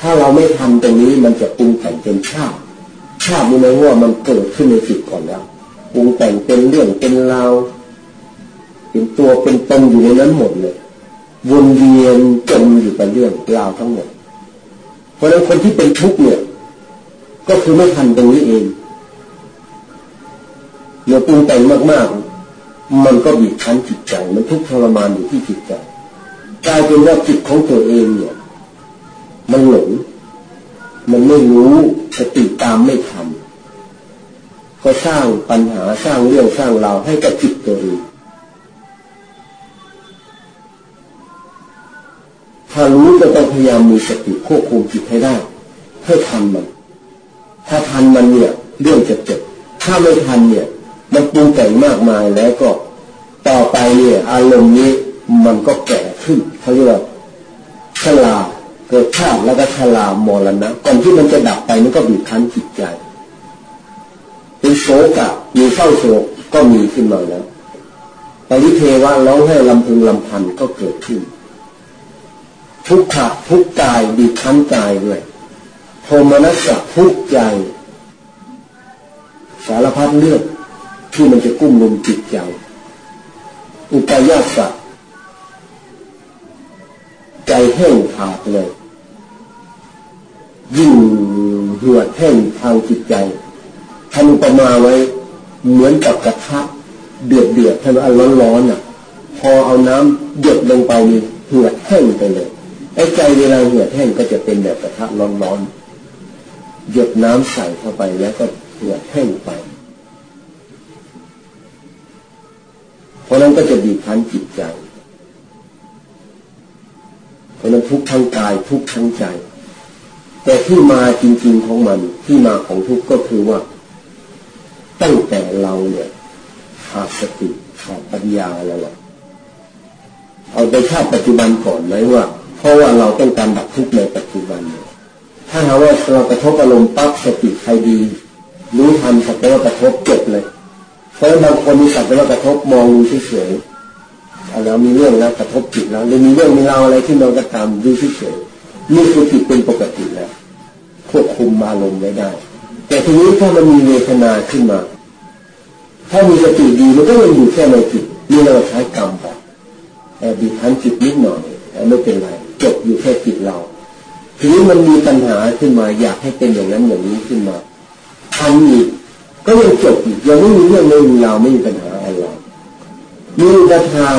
ถ้าเราไม่ทำตรงนี้มันจะปรุงแต่งเป็นชาติชาตินี่หมายว่ามันเกิดขึ้นในจิตก่อนแล้วปรุงแต่งเป็นเรื่องเป็นราว เป็นตัวเป็นตนอยู่ในนั้นหมดเลยวนเวียนจมอยู่กับเรื่องราวทั้งหมด เพราะฉะนั้นคนที่เป็นทุกข์เนี่ย ก็คือไม่ทันตรงนี้เองเมื่อปรุงแต่งมากๆ มันก็บีบคั้นจิตใจมันทุกข์ทรมานอยู่ที่จิตใจกลายเป็นว่าจิตของตัวเองเนี่ย มันหลงมันไม่รู้สติตามไม่ทันก็สร้างปัญหาสร้างเรื่องสร้างราวให้กับจิตตัวเอง ถ้ารู้ก็ต้องพยายามมีสติควบคุมจิตให้ได้ ให้ทันมัน ถ้าทันมันเนี่ยเรื่องจะจบถ้าไม่ทันเนี่ย มันปรุงแต่งมากมายแล้วก็ต่อไปเนี่ยอารมณ์นี้มันก็แก่ขึ้นเขาเรียกว่าชราเกิดชาติแล้วก็ชรามรณะก่อนที่มันจะดับไปมันก็บีบคั้นจิตใจ เป็นโศกะมีเศร้าโศกก็มีขึ้นมาแล้วปริเทวะร้องให้ลำพึงลำพันก็เกิดขึ้น ทุกขะทุกกายบีบคั้นกายด้วยโทมนัสสะทุกใจ สารพัดเลือดที่มันจะกุ้มลุมจิตใจอุปยาสะใจแห้งขาดเลย ยิ่งเหือดแห้งทางจิตใจทำอุปมาไว้ เหมือนกับกระทะเดือดเดือดทำอันร้อนร้อนอะ พอเอาน้ำหยดลงไปนี่เหือดแห้งไปเลย ไอ้ใจเวลาเหือดแห้งก็จะเป็นแบบกระทะร้อนๆหยดน้ำใส่เข้าไปแล้วก็เหือดแห้งไป เพราะนั้นก็จะบีบคั้นจิตใจ เพราะนั้นทุกทั้งกายทุกทั้งใจ แต่ที่มาจริง ๆของมันที่มาของทุกก็คือว่า ตั้งแต่เราเนี่ยขาดสติขาดปัญญาแล้วเอาไปชาติปัจจุบันก่อนไหมว่า เพราะว่าเราต้องการดับทุกข์ในปัจจุบัน ถ้าหาว่าเรากระทบอารมณ์ปั๊บสติใครดี รู้ทันสักแต่ว่ากระทบจบเลย เพราะบางคนมีสักแต่ว่ากระทบมองเฉยๆแล้วมีเรื่องแล้วกระทบจิตแล้วหรือมีเรื่องมีราวอะไรที่เรากระทำดูเฉยๆนี่คือจิตเป็นปกติแล้วควบคุมอารมณ์ไว้ได้ แต่ทีนี้ถ้ามันมีเวทนาขึ้นมา ถ้ามีสติดีมันก็ยังอยู่แค่ในจิตนี่เราใช้กรรมไปแต่บีบคั้นจิตนิดหน่อยไม่เป็นไร จบอยู่แค่จิตเราทีนี้มันมีปัญหาขึ้นมาอยากให้เป็นอย่างนั้นอย่างนี้ขึ้นมาทำอีกก็ยังจบอีกยังไม่มีเรื่องไม่มีเราไม่มีปัญหาอะไรมีอุปทาน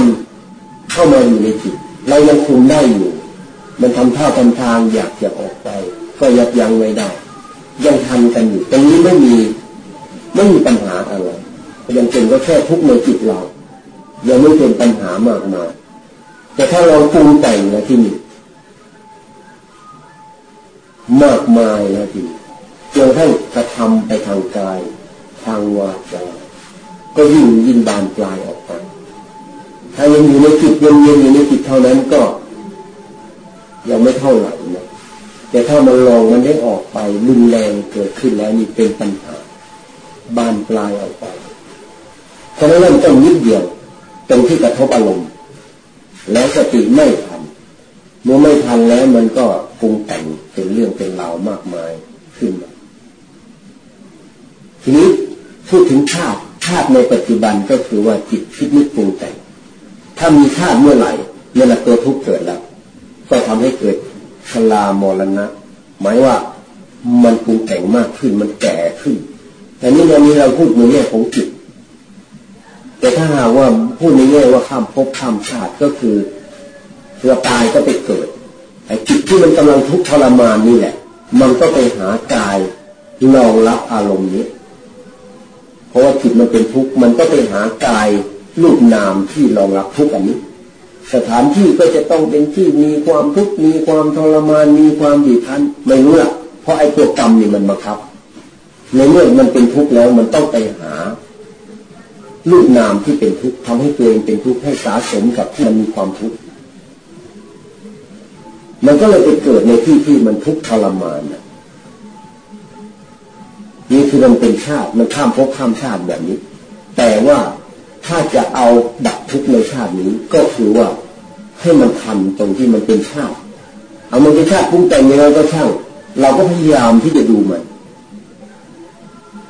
เข้ามาอยู่ในจิต เรายังคุมได้อยู่ มันทำท่าทำทางอยากจะออกไป ก็ยับยั้งไว้ได้ ยังทำกันอยู่ตรงนี้ไม่มีไม่มีปัญหาอะไรยังเป็นก็แค่ทุกในจิตเรา ยังไม่เป็นปัญหามากมายแต่ถ้าเราปรุงแต่งนะที่นี่ มากมายนะทีจนให้กระทำไปทางกาย ทางวาจาก็ยิ่งยิ่งบานปลายออกไปถ้ายังอยู่ในจิตเย็นๆอยู่ในจิตเท่านั้นก็ ยังไม่เท่าไหร่นะแต่ถ้ามันลองมันได้ออกไปรุนแรงเกิดขึ้นแล้วนี่เป็นปัญหา บานปลายออกไปเพราะนั้นเริ่มต้นนิดเดียวตรงที่กระทบอารมณ์แล้วสติไม่ทันเมื่อไม่ทันแล้วมันก็ ปรุงแต่งเป็นเรื่องเป็นราวมากมายขึ้นมาทีนี้พูดถึงชาติชาติในปัจจุบันก็คือว่าจิตคิดนึกปรุงแต่ง ถ้ามีชาติเมื่อไหร่เมื่อตัวทุกข์เกิดแล้ว ก็ทำให้เกิดชรามรณะ หมายว่ามันปรุงแต่งมากขึ้นมันแก่ขึ้น แต่นี่วันนี้เราพูดในแง่ของจิต แต่ถ้าหากว่าพูดในแง่ว่าข้ามภพข้ามชาติก็คือเราตายก็ไปเกิด ไอ้จิตที่มันกำลังทุกข์ทรมานนี่แหละ มันก็ไปหากายรองรับอารมณ์นี้ เพราะว่าจิตมันเป็นทุกข์มันก็ไปหากายรูปนามที่รองรับทุกข์อันนี้ สถานที่ก็จะต้องเป็นที่มีความทุกข์มีความทรมานมีความบีบคั้นไม่รู้ละเพราะไอ้ตัวกรรมนี่มันบังคับ ในเมื่อมันเป็นทุกข์แล้วมันต้องไปหารูปนามที่เป็นทุกข์ทำให้ตัวเองเป็นทุกข์ให้สาสมกับที่มันมีความทุกข์ มันก็เลยไปเกิดในที่ที่มันทุกข์ทรมานนะนี่คือมันเป็นชาติมันข้ามภพข้ามชาติแบบนี้ แต่ว่าถ้าจะเอาดับทุกข์ในชาตินี้ก็คือว่าให้มันทันตรงที่มันเป็นชาติ เอามันเป็นชาติพุ่งแต่งยังไงก็ช่างเราก็พยายามที่จะดูมัน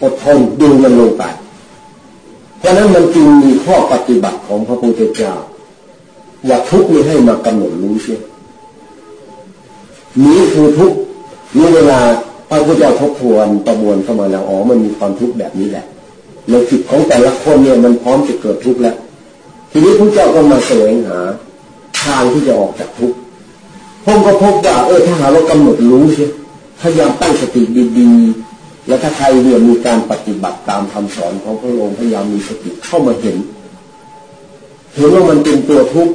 อดทนดูมันลงไป เพราะนั้นมันจึงมีข้อปฏิบัติของพระพุทธเจ้าว่าทุกข์นี้ให้มากำหนดรู้เสีย นี้คือทุกนี่เวลาพระพุทธเจ้าทบทวนประมวลเข้ามาแล้วอ๋อมันมีความทุกข์แบบนี้แหละในจิตของแต่ละคนเนี่ยมันพร้อมจะเกิดทุกข์แล้ว ทีนี้พระเจ้าก็มาแสวงหา ทางที่จะออกจากทุกข์ผมก็พบว่าเออถ้าหาเรากำหนดรู้ใช่พยายามตั้งสติดีๆ แล้วถ้าใครเนี่ยมีการปฏิบัติตามคำสอนของพระองค์พยายามมีสติเข้ามาเห็นเห็นว่ามันเป็นตัวทุกข์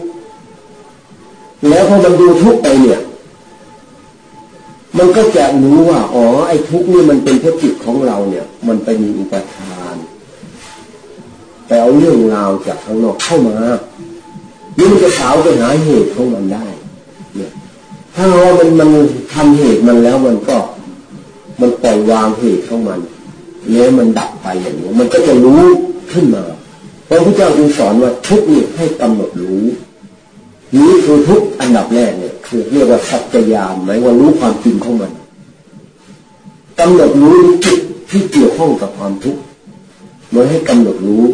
แล้วพอมันดูทุกข์ไปเนี่ย มันก็จะรู้ว่าอ๋อไอ้ทุกข์นี่มันเป็นเพราะจิตของเราเนี่ย มันไปมีอุปทานไปเอาเรื่องราวจากข้างนอกเข้ามานี่มันจะสาวไปหาเหตุของมันได้ เนี่ย ถ้าเรามันมันทำเหตุมันแล้วมันก็มันปล่อยวางเหตุของมันแล้วมันดับไปอย่างนี้มันก็จะรู้ขึ้นมาพระพุทธเจ้าจึงสอนว่าทุกนี่ให้กำหนดรู้ นี้คือทุกอันดับแรกเนี่ย เรียกว่าสัจญานหมายว่ารู้ความจริงของมันกำหนดรู้จิตที่เกี่ยวข้องกับความทุกข์โดยให้กำหนดรู้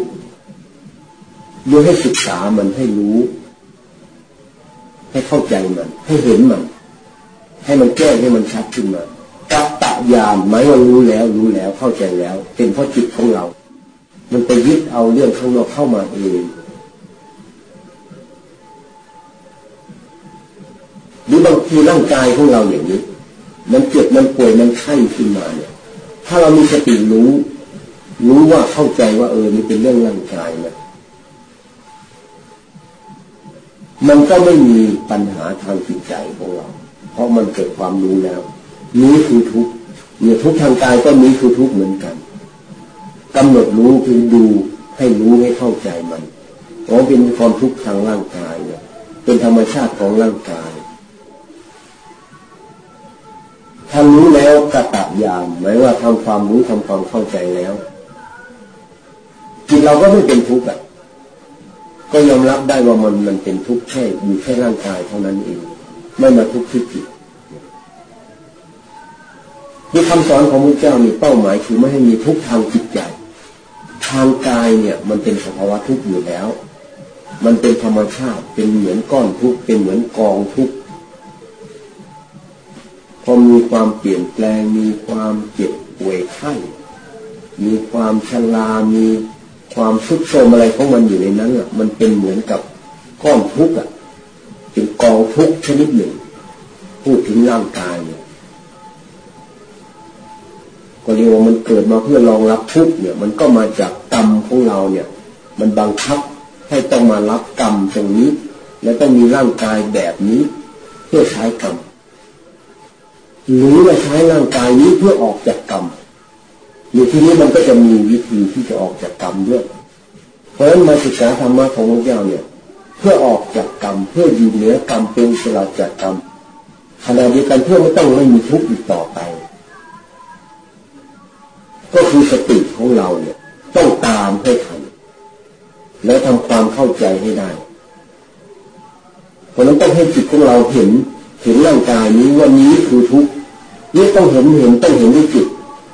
โดยให้ศึกษามันให้รู้ ให้เข้าใจมัน ให้เห็นมัน ให้มันแก้ให้มันชัดขึ้นมากัตตะยานหมายว่ารู้แล้ว รู้แล้วเข้าใจแล้ว เป็นเพราะจิตของเรา มันไปยึดเอาเรื่องข้างนอกเข้ามาเอง หรือบางทีร่างกายของเราอย่างนี้ มันเจ็บมันป่วยมันไข้ขึ้นมาเนี่ย ถ้าเรามีสติรู้ รู้ว่าเข้าใจว่าเออนี่เป็นเรื่องร่างกายนะมันก็ไม่มีปัญหาทางจิตใจของเรา เพราะมันเกิดความรู้แล้ว นี้คือทุกเนี่ยทุกทางกายก็นี้คือทุกเหมือนกันกำหนดรู้คือดูให้รู้ให้เข้าใจมันเพราะเป็นความทุกข์ทางร่างกายเนี่ยเป็นธรรมชาติของร่างกาย ถ้านรู้แล้วกระตับยามหมายว่าทำความรู้ทำความเข้าใจแล้วจิตเราก็ไม่เป็นทุกข์อะ ก็ยอมรับได้ว่ามันมันเป็นทุกข์แค่อยู่แค่ร่างกายเท่านั้นเอง ไม่มาทุกข์ที่จิตที่คำสอนของพระเจ้ามีเป้าหมายคือไม่ให้มีทุกข์ทางจิตใจ ทางกายเนี่ย มันเป็นสภาวะทุกข์อยู่แล้ว มันเป็นธรรมชาติเป็นเหมือนก้อนทุกข์เป็นเหมือนกองทุกข์ พอมีความเปลี่ยนแปลง มีความเจ็บป่วยไข้มีความชรามีความทุกโทมอะไรของมันอยู่ในนั้นอะ มันเป็นเหมือนกับก้อนทุกข์อะเป็นกองทุกข์ชนิดหนึ่ง พูดถึงร่างกายเนี่ยก็เรียกว่ามันเกิดมาเพื่อรองรับทุกข์เนี่ย มันก็มาจากกรรมของเราเนี่ย มันบังคับให้ต้องมารับกรรมตรงนี้ และต้องมีร่างกายแบบนี้ เพื่อใช้กรรม หรือว่าใช้ร่างกายนี้เพื่อออกจากกรรมในที่นี้มันก็จะมีวิธีที่จะออกจากกรรมด้วย เพราะฉะนั้นมาศึกษาธรรมะของพระเจ้าเนี่ย เพื่อออกจากกรรมเพื่ออยู่เหนือกรรมเป็นสลัดจากกรรมขณะเดียวกันเพื่อไม่ต้องไม่มีทุกข์อีกต่อไป ก็คือสติของเราเนี่ย ต้องตามให้ทันแล้วทำความเข้าใจให้ได้ เพราะนั้นต้องให้จิตของเราเห็นเห็นร่างกายนี้ว่านี้คือทุกข์ นี่ต้องเห็นเห็นต้องเห็นด้วยจิต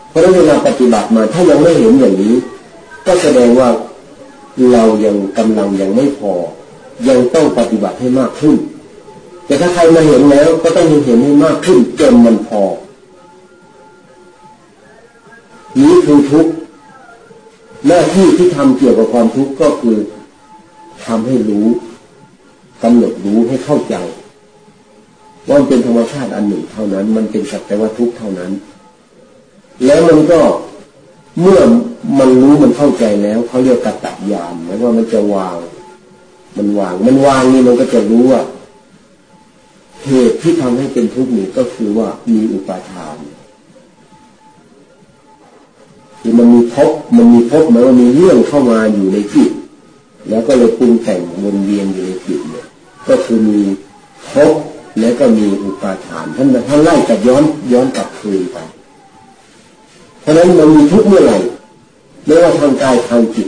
เพราะเวลาปฏิบัติมาถ้ายังไม่เห็นอย่างนี้ ก็แสดงว่าเรายังกำลังยังไม่พอ ยังต้องปฏิบัติให้มากขึ้น แต่ถ้าใครมาเห็นแล้วก็ต้องเห็นให้มากขึ้นจนมันพอ นี้คือทุกข์หน้าที่ที่ทำเกี่ยวกับความทุกข์ก็คือทำให้รู้กำหนดรู้ให้เข้าใจ ว่ามันเป็นธรรมชาติอันหนึ่งเท่านั้น มันเป็นสัจจวัตทุกเท่านั้น แล้วมันก็เมื่อมันรู้มันเข้าใจแล้วเขาเรียกกระตัดยามหมายว่ามันจะวาง มันวาง มันวางนี่มันก็จะรู้ว่าเหตุที่ทำให้เป็นทุกข์นี่ก็คือว่ามีอุปาทานคือมันมีพบมันมีพบหมายว่ามีเรื่องเข้ามาอยู่ในจิตแล้วก็เลยปรุงแต่งวนเวียนอยู่ในจิตเนี่ย ก็คือมีพบ แล้วก็มีอุปาทานท่านท่านไล่กับย้อนย้อนกลับคืนไปเพราะฉะนั้นมันมีทุกเมื่อไหร่ไม่ว่าทางกายทางจิต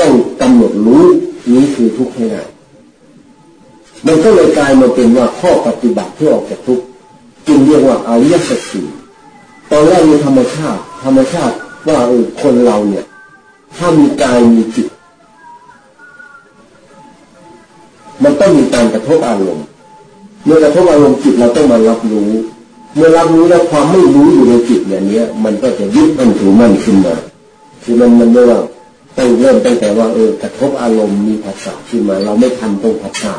ต้องกำหนดรู้นี้คือทุกข์ให้ได้มันก็เลยกลายมาเป็นว่าข้อปฏิบัติเพื่อออกจากทุกข์จึงเรียกว่าอริยสัจสี่ตอนแรกมีธรรมชาติ ธรรมชาติว่าเออคนเราเนี่ย ถ้ามีกายมีจิต มันต้องมีการกระทบอารมณ์ เมื่อกระทบอารมณ์จิตเราต้องมารับรู้ เมื่อรับรู้แล้วความไม่รู้อยู่ในจิตเนี่ยนี้มันก็จะยึดมันถือมันขึ้นมา คือมันมันไม่ว่าต้องเริ่มตั้งแต่ว่าเออกระทบอารมณ์มีภาษาขึ้นมา เราไม่ทันตรงภาษา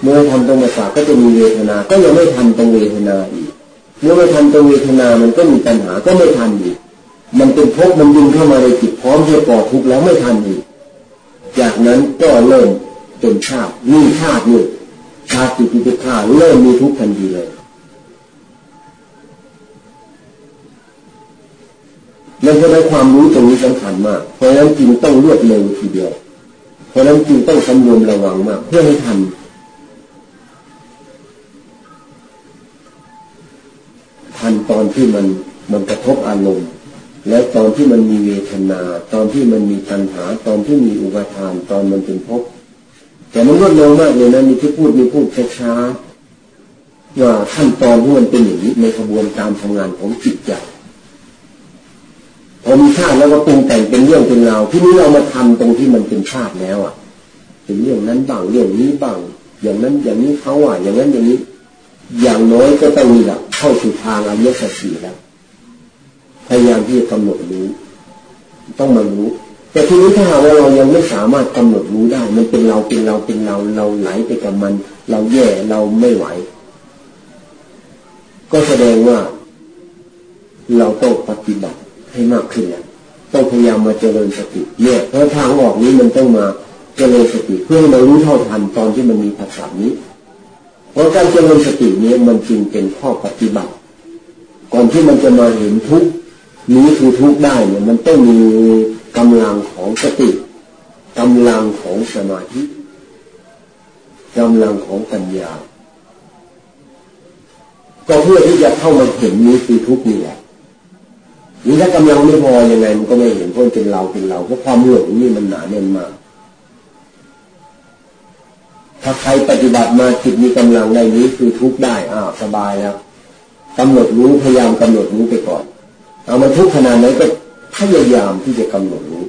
เมื่อทำตรงภาษาก็จะมีเวทนา ก็ยังไม่ทันตรงเวทนาอีกเมื่อไม่ทันตรงเวทนามันก็มีปัญหาก็ไม่ทันอีกมันเป็นภพมันดึงเข้ามาในจิตพร้อมที่จะก่อทุกข์แล้วไม่ทันอีกจากนั้นก็เริ่มเป็นชาติมีชาติหนึ่ง ชาติปิฏิฆาเริ่มมีทุกข์ทันทีเลย นั่นก็ได้ความรู้ตรงนี้สำคัญมาก เพราะฉะนั้นจึงต้องรวดเร็วทีเดียว เพราะฉะนั้นจึงต้องสำรวมระวังมาก เพื่อให้ทันทันตอนที่มันมันกระทบอารมณ์แล้วตอนที่มันมีเวทนา ตอนที่มันมีปัญหา ตอนที่มีอุปทาน ตอนมันเป็นภพ แต่มันรวดเร็วมากเลยนะมีที่พูดมีพูดช้าๆว่าขั้นตอนที่มันเป็นอย่างนี้ในกระบวนการทำงานของจิตใจพอมีชาติแล้วก็ปรุงแต่งเป็นเรื่องเป็นราวที่นี้เรามาทำตรงที่มันเป็นชาติแล้วอะเป็นเรื่องนั้นบ้างเรื่องนี้บ้างอย่างนั้นอย่างนี้เขาอะอย่างนั้นอย่างนี้ อย่างน้อยก็ต้องมีหลักเข้าสู่ทางอริยสัจสี่แล้วพยายามที่จะกำหนดรู้ ต้องมารู้ แต่ทีนี้ถ้าหากว่าเรายังไม่สามารถกำหนดรู้ได้ มันเป็นเราเป็นเราเป็นเราเราไหลไปกับมัน เราแย่เราไม่ไหว ก็แสดงว่า เราต้องปฏิบัติให้มากขึ้นแล้วต้องพยายามมาเจริญสติเนี่ยเพราะทางออกนี้มันต้องมาเจริญสติเพื่อเรารู้เท่าทันตอนที่มันมีภาษานี้เพราะการเจริญสตินี้มันจึงเป็นข้อปฏิบัติ ก่อนที่มันจะมาเห็นทุกนี้คือทุกได้เนี่ยมันต้องมี กำลังของสติกำลังของสมาธิกำลังของปัญญาก็เพื่อที่จะเข้ามาเห็นนี้คือทุกนี่แหละนี่ถ้ากำลังไม่พอยังไงมันก็ไม่เห็นเพราะเป็นเราเป็นเราเพราะความหลงนี่มันหนาแน่นมาก ถ้าใครปฏิบัติมาจิตมีกำลังในนี้คือทุกได้อ้าวสบายแล้วกำหนดรู้พยายามกำหนดรู้ไปก่อน เอามันทุกขนาดไหนก็ พยายามที่จะกำหนดรู้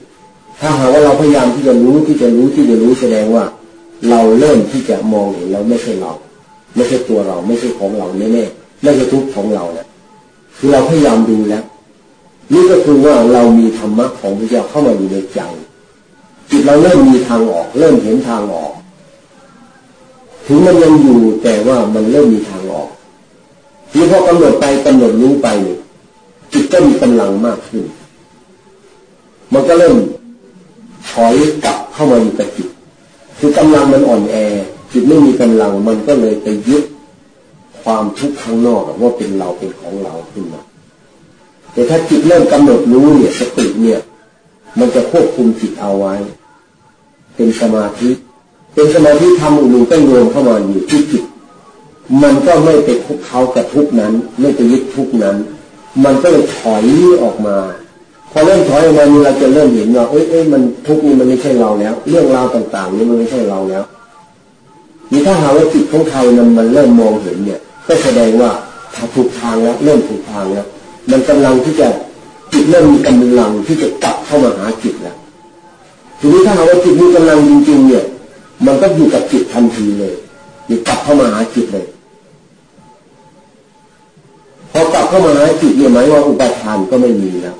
ถ้าหากว่าเราพยายามที่จะรู้ที่จะรู้ที่จะรู้แสดงว่า เราเริ่มที่จะมองเห็นเราไม่ใช่เรา ไม่ใช่ตัวเรา ไม่ใช่ของเราแน่ๆไม่ใช่ทุกของเราแล้วคือเราพยายามดูแล้วนี่ก็คือว่าเรามีธรรมะของพระเจ้าเข้ามาอยู่ในใจจิตเราเริ่มมีทางออก เริ่มเห็นทางออก ถึงมันยังอยู่แต่ว่ามันเริ่มมีทางออกนี่พอกำหนดไปกำหนดรู้ไปจิตก็มีกำลังมากขึ้น มันก็เริ่มถอยกลับเข้ามาอยู่กับจิต คือกำลังมันอ่อนแอ จิตไม่มีกำลังมันก็เลยไปยึดความทุกข์ข้างนอกว่าเป็นเราเป็นของเราขึ้นมาแต่ถ้าจิตเริ่มกำหนดรู้เนี่ยสติเนี่ย มันจะควบคุมจิตเอาไว้ เป็นสมาธิ เป็นสมาธิทำอยู่ก็รวมเข้ามาอยู่ที่จิต มันก็ไม่ไปทุกเขากับทุกนั้น ไม่ไปยึดทุกนั้น มันก็เลยถอยออกมา พอเริ่มถอยออกมาเราจะเริ่มเห็นว่าเอ้ยเอ้ยมันทุกนี้มันไม่ใช่เราแล้ว เรื่องราวต่างๆนี้มันไม่ใช่เราแล้วนี่ถ้าหาว่าจิตของใครมันมันเริ่มมองเห็นเนี่ย ก็แสดงว่าถ้าถูกทางแล้วเริ่มถูกทางแล้วมันกำลังที่จะจิตเริ่มมีกำลังที่จะกลับเข้ามาหาจิตแล้วทีนี้ถ้าเราว่าจิตมีกำลังจริงๆเนี่ย มันก็อยู่กับจิตทันทีเลยอยู่กลับเข้ามาหาจิตเลยพอกลับเข้ามาหาจิตเนี่ยหมายว่าอุปทานก็ไม่มีแล้ว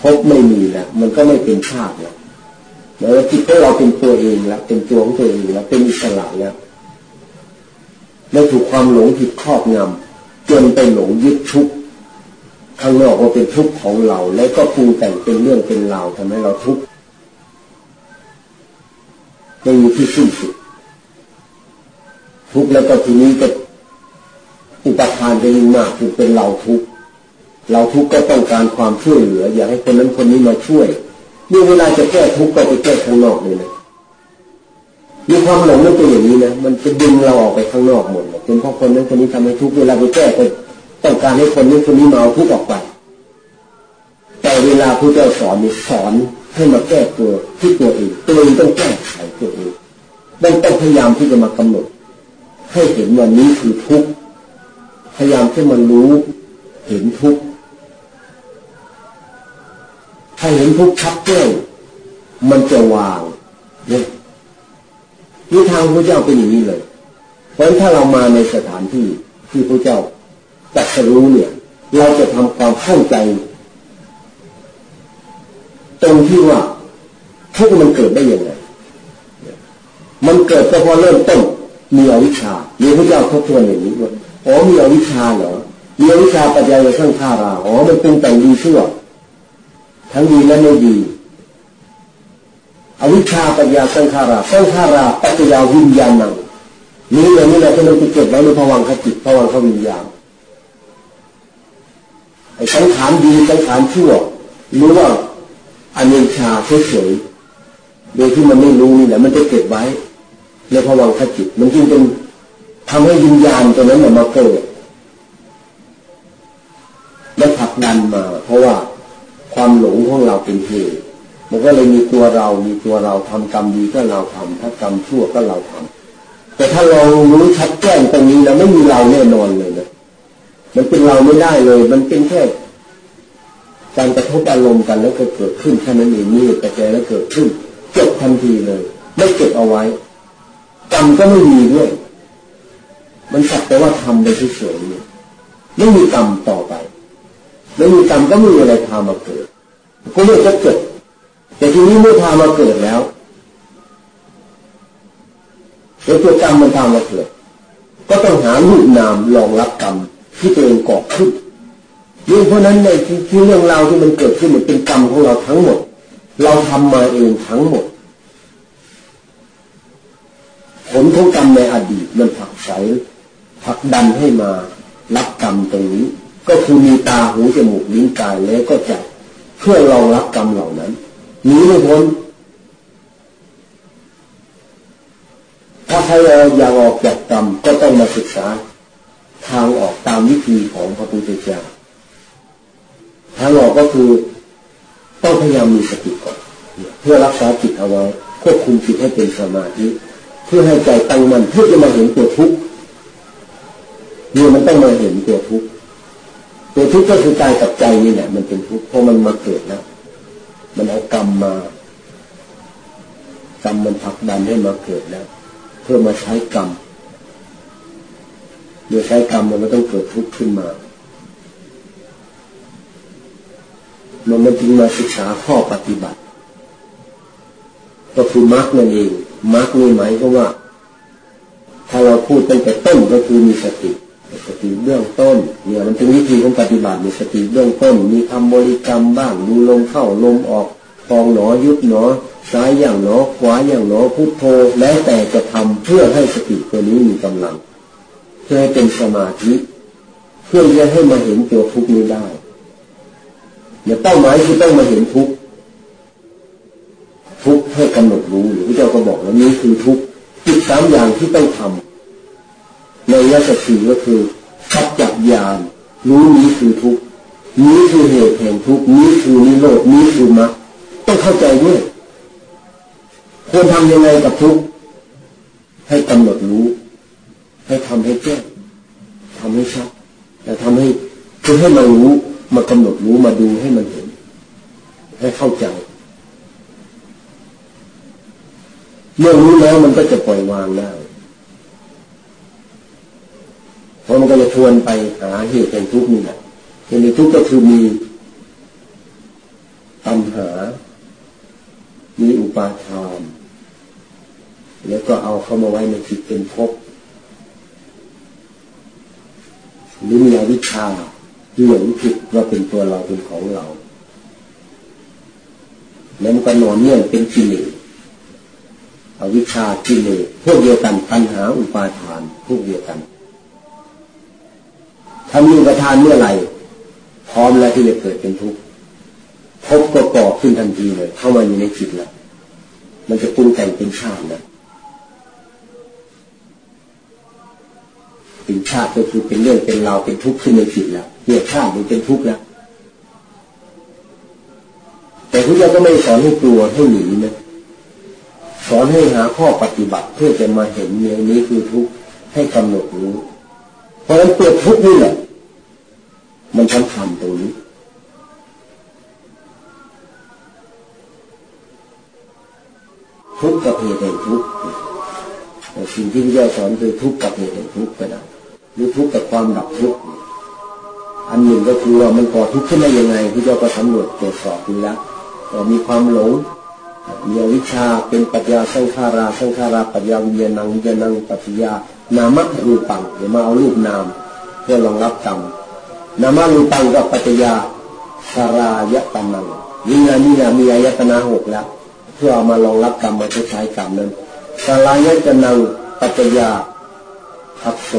พบไม่มีแล้วมันก็ไม่เป็นชาติแล้วแล้วจิตของเราเป็นตัวเองแล้วเป็นตัวของตัวเองแล้วเป็นอิสระแล้วไม่ถูกความหลงผิดครอบงำจนไปหลงยึดทุกข้างนอกว่าเป็นทุกข์ของเรา แล้วก็ปรุงแต่งเป็นเรื่องเป็นราวทำให้เราทุกข์ไม่มีที่สิ้นสุดทุกข์แล้วก็ทีนี้ก็อุปทานจะยิ่งมากคือเป็นเราทุกข์ เราทุกข์ก็ต้องการความช่วยเหลือ อยากให้คนนั้นคนนี้มาช่วยนี่เวลาจะแก้ทุกข์ก็ไปแก้ข้างนอกเลยนะมีความหลงนั่นเป็นอย่างนี้นะมันจะดึงเราออกไปข้างนอกหมดเป็นเพราะคนนั้นคนนี้ทำให้ทุกข์เวลาไปแก้ก็ต้องการให้คนนี้คนนี้มาเอาทุกข์ออกไป แต่เวลาผู้เจ้าสอนนี่สอนให้มาแก้ตัวที่ตัวเองตัวเองต้องแก้ไขตัวเองต้องต้องพยายามที่จะมากำหนด ให้เห็นว่านี้คือทุกข์พยายามที่มันรู้ เห็นทุกข์ ถ้าเห็นทุกข์ชัดเจนมันจะวางเนี่ยนี่ทางพระเจ้าเป็นอย่างนี้เลย เพราะถ้าเรามาในสถานที่ที่พระเจ้าตรัสรู้เนี่ย เราจะทำความเข้าใจตรงที่ว่าทุกมันเกิดได้ยังไงมันเกิดก็พอเริ่มต้นมีอวิชชาเรียนพระเจ้าทบทวนอย่างนี้ว่าอ๋อมีอวิชชาเหรอมีอวิชชาปัจจัยในข้างข้าราอ๋อมันเป็นแต่งดีชั่ว ทั้งดีและไม่ดี อวิชชาปัญญาสังขาราสังขาราปัจจยาวิญญาณนังนี้เลยนี่แหละที่เราไปเก็บไว้ในภวังคจิตภวังควิญญาณไอ้สังขารดีสังขารชั่วรู้ว่าอเนชาเฉยๆโดยที่มันไม่รู้นี่แหละมันจะเก็บไว้ในภวังคจิต มันจึงเป็นทำให้วิญญาณตัวนั้นมาเกิดและผลักดันมา เพราะว่า ความหลงของเราเป็นเหตุมันก็เลยมีตัวเรา มีตัวเราทำกรรมดีก็เราทำถ้ากรรมชั่วก็เราทำแต่ถ้าเรารู้ชัดแจ้งตรงนี้แล้วไม่มีเราแน่นอนเลยนะ มันเป็นเราไม่ได้เลย มันเป็นแค่การกระทบอารมณ์กันแล้วก็เกิดขึ้นแค่นั้นเองนี่แต่ใจแล้วเกิดขึ้นจบทันทีเลย ไม่เก็บเอาไว้กรรมก็ไม่มีด้วย มันสักแต่ว่าทำไปเฉยๆไม่มีกรรมต่อไป ไม่มีกรรมก็ไม่มีอะไรพามาเกิด ก็ไม่จะเกิด แต่ทีนี้เมื่อพามาเกิดแล้วแล้วตัวกรรมมันพามาเกิด ก็ต้องหาลูกนามรองรับกรรมที่ตัวเองก่อขึ้นนี่งเพราะนั้นในที่เรื่องราวที่มันเกิดขึ้นมันเป็นกรรมของเราทั้งหมด เราทำมาเองทั้งหมด ผลของกรรมในอดีตมันผักใสผักดันให้มารับกรรมตรงนี้ ก็คือมีตาหูจมูกลิ้นกายแล้วก็จะเพื่อรองรับกรรมเหล่านั้นหนีไม่พ้นถ้าใครอยากออกจากกรรมก็ต้องมาศึกษา ทางออกตามวิธีของพระพุทธเจ้าทางออกก็คือต้องพยายามมีสติก่อนเพื่อรักษาจิตเอาไว้ควบคุมจิตให้เป็นสมาธิเพื่อให้ใจตั้งมั่นเพื่อจะมาเห็นตัวทุกข์เนี่ยมันต้องมาเห็นตัวทุกข์ ตัวทุกข์ก็คือกายกับใจนี่แหละมันเป็นทุกข์เพราะมันมาเกิดแล้วมันเอากรรมมากรรมมันผลักดันให้มาเกิดแล้ว เพื่อมาใช้กรรมโดยใช้กรรมมันก็ต้องเกิดทุกข์ขึ้นมามันมันจึงมาศึกษาข้อปฏิบัติ ก็คือมรรคนั่นเองมรรคนี่หมายก็ว่า ถ้าเราพูดตั้งแต่ต้นก็คือมีสติ สติเบื้องต้น เนี่ยมันเป็นวิธีของปฏิบัติมีสติเบื้องต้น มีคำบริกรรมบ้างดูลมเข้าลมออกฟองหนอยุบหนอซ้ายอย่างหนอขวาอย่างหนอพุทโธแล้วแต่จะทำเพื่อให้สติตัวนี้มีกำลัง เพื่อให้เป็นสมาธิเพื่อจะให้มาเห็นตัวทุกข์นี้ได้เนี่ยเป้าหมายคือต้องมาเห็นทุกทุกให้กำหนดรู้หรือพระเจ้าก็บอกว่านี้คือทุกจิตสามอย่างที่ต้องทำ ในยัตสีก็คือขับจับยานรู้นี้คือทุกนี้คือเหตุแห่งทุกนี้คือนิโรดนี้คือมรรคต้องเข้าใจด้วยควรทำยังไงกับทุกให้กำหนดรู้ ให้ทำให้แจ้งทำให้ชัดแต่ทำให้คือให้มารู้มากำหนดรู้มาดูให้มันเห็น ให้เข้าใจเมื่อรู้แล้วมันก็จะปล่อยวางได้ เพราะมันก็จะชวนไปหาเหตุแห่งทุกข์นี่แหละเหตุแห่งทุกข์ก็คือมีปัญหา มีอุปาทาน แล้วก็เอาเข้ามาไว้ในจิตเป็นภพหรือมีอวิชชาหลงผิดว่าเป็นตัวเราเป็นของเรา แล้วมันก็นอนเนื่องเป็นกิเลสอวิชชากิเลสพวกเดียวกันปัญหาอุปาทานพวกเดียวกัน ถ้ามีอุปทานเมื่อไหร่พร้อมแล้วที่จะเกิดเป็นทุกข์พบก็ก่อขึ้นทันทีเลย เข้ามาอยู่ในจิตแล้วมันจะปรุงแต่งเป็นชาตินะเป็นชาติก็คือเป็นเรื่องเป็นเราเป็นทุกข์ขึ้นในจิตแล้วเรียกชาติมันเป็นทุกข์แล้วแต่พระเจ้าก็ไม่สอนให้กลัวให้หนีนะสอนให้หาข้อปฏิบัติเพื่อจะมาเห็นเนี่ยนี้คือทุกข์ให้กำหนดรู้ เพราะฉะนั้นเปิดทุกข์นี่แหละมันสำคัญตรงนี้ทุกข์กับเหตุแห่งทุกข์สิ่งที่พระเจ้าสอนคือทุกข์กับเหตุแห่งทุกข์ก็ได้หรือทุกข์กับความดับทุกข์อันหนึ่งก็คือว่ามันก่อทุกข์ขึ้นได้ยังไงพระเจ้าก็สำรวจตรวจสอบดูแล้วมีความหลงมีวิชาเป็นปัญญาสังขาราสังขาราปัญญาวิญญาณังวิญญาณังปัจญา นามะรูปังเดี๋ยวมาเอารูปนาม เพื่อรองรับกรรมนามารูปังกับปัจญาสารายตนังวิญญาณนี่มีอายตนะหกแล้วเพื่อเอามารองรับกรรมมาใช้กรรมนั้นสารายตนังปัจญาภักโส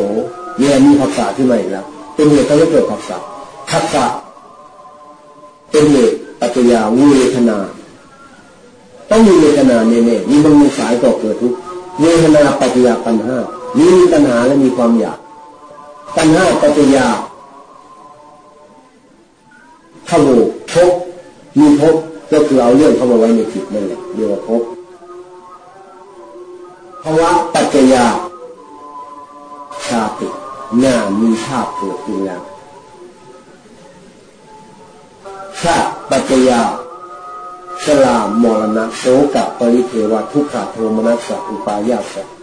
เนี่ยมีภาษาที่ใหม่แล้วเป็นเหตุทำให้เกิดภาษาภักษะเป็นเหตุปัจญาเวทนาต้องมีเวทนาเน่ๆมีมันมีสายก่อเกิดทุกเวทนาปัจจยาปัญหา มีตัณหาและมีความอยากปัญหาปัจจยาขโมพบมีพบก็คือเอาเรื่องเข้ามาไว้ในจิตนั่นแหละเรียกว่าพบภาวะปัจจยาชาติหน้ามีชาติเกิดขึ้นแล้วชาติปัจจยาชลามรณะโสกะปริเทวะทุกขโทมนัสสะอุปายาสะ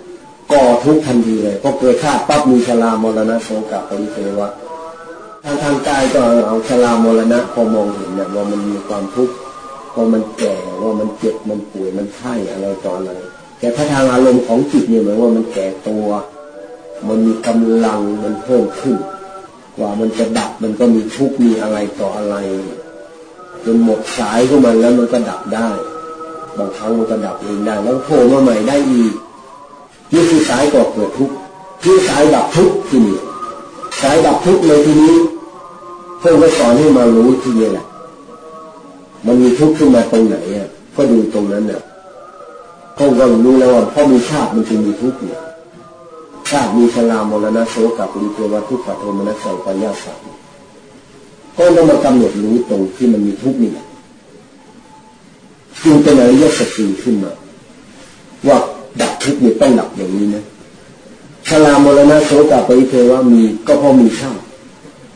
ก่อทุกทันทีเลยพอเกิดชาติปั๊บมีชลามรณะโสกะปริเทวะทางทางกายก็เอาชลามรณะพอมองเห็นเนี่ยว่ามันมีความทุกข์ว่ามันแก่ว่ามันเจ็บมันป่วยมันไข้อะไรต่ออะไรแต่ถ้าทางอารมณ์ของจิตเนี่ยหมายว่ามันแก่ตัว มันมีกำลังมันเพิ่มขึ้นกว่ามันจะดับมันก็มีทุกข์มีอะไรต่ออะไรจนหมดสายของมันแล้วมันก็ดับได้ บางครั้งมันก็ดับเองได้แล้วโผล่มาใหม่ได้อีก นี่คือสายก่อเกิดทุกข์คือสายดับทุกข์ที่นี่สายดับทุกข์ในที่นี้เพื่อนก็สอนให้มารู้ที่นี่แหละมันมีทุกข์ขึ้นมาตรงไหนอะก็ดูตรงนั้นเนี่ยเขาก็รู้แล้วว่าพราะมีชาติมันจึงมีทุกข์เนี่ยชาติมีชรามรณะโสกับปริเทวทุกขโทมนัสสังปายาสังก็ต้องมากำหนดรู้ตรงที่มันมีทุกข์นี่แหละจึงเป็นอริยสัจสี่ขึ้นมาว่า ดับทุกข์นี่ต้องดับอย่างนี้นะชรามรณะโสกาปริเทวะมีก็เพราะมีชาติ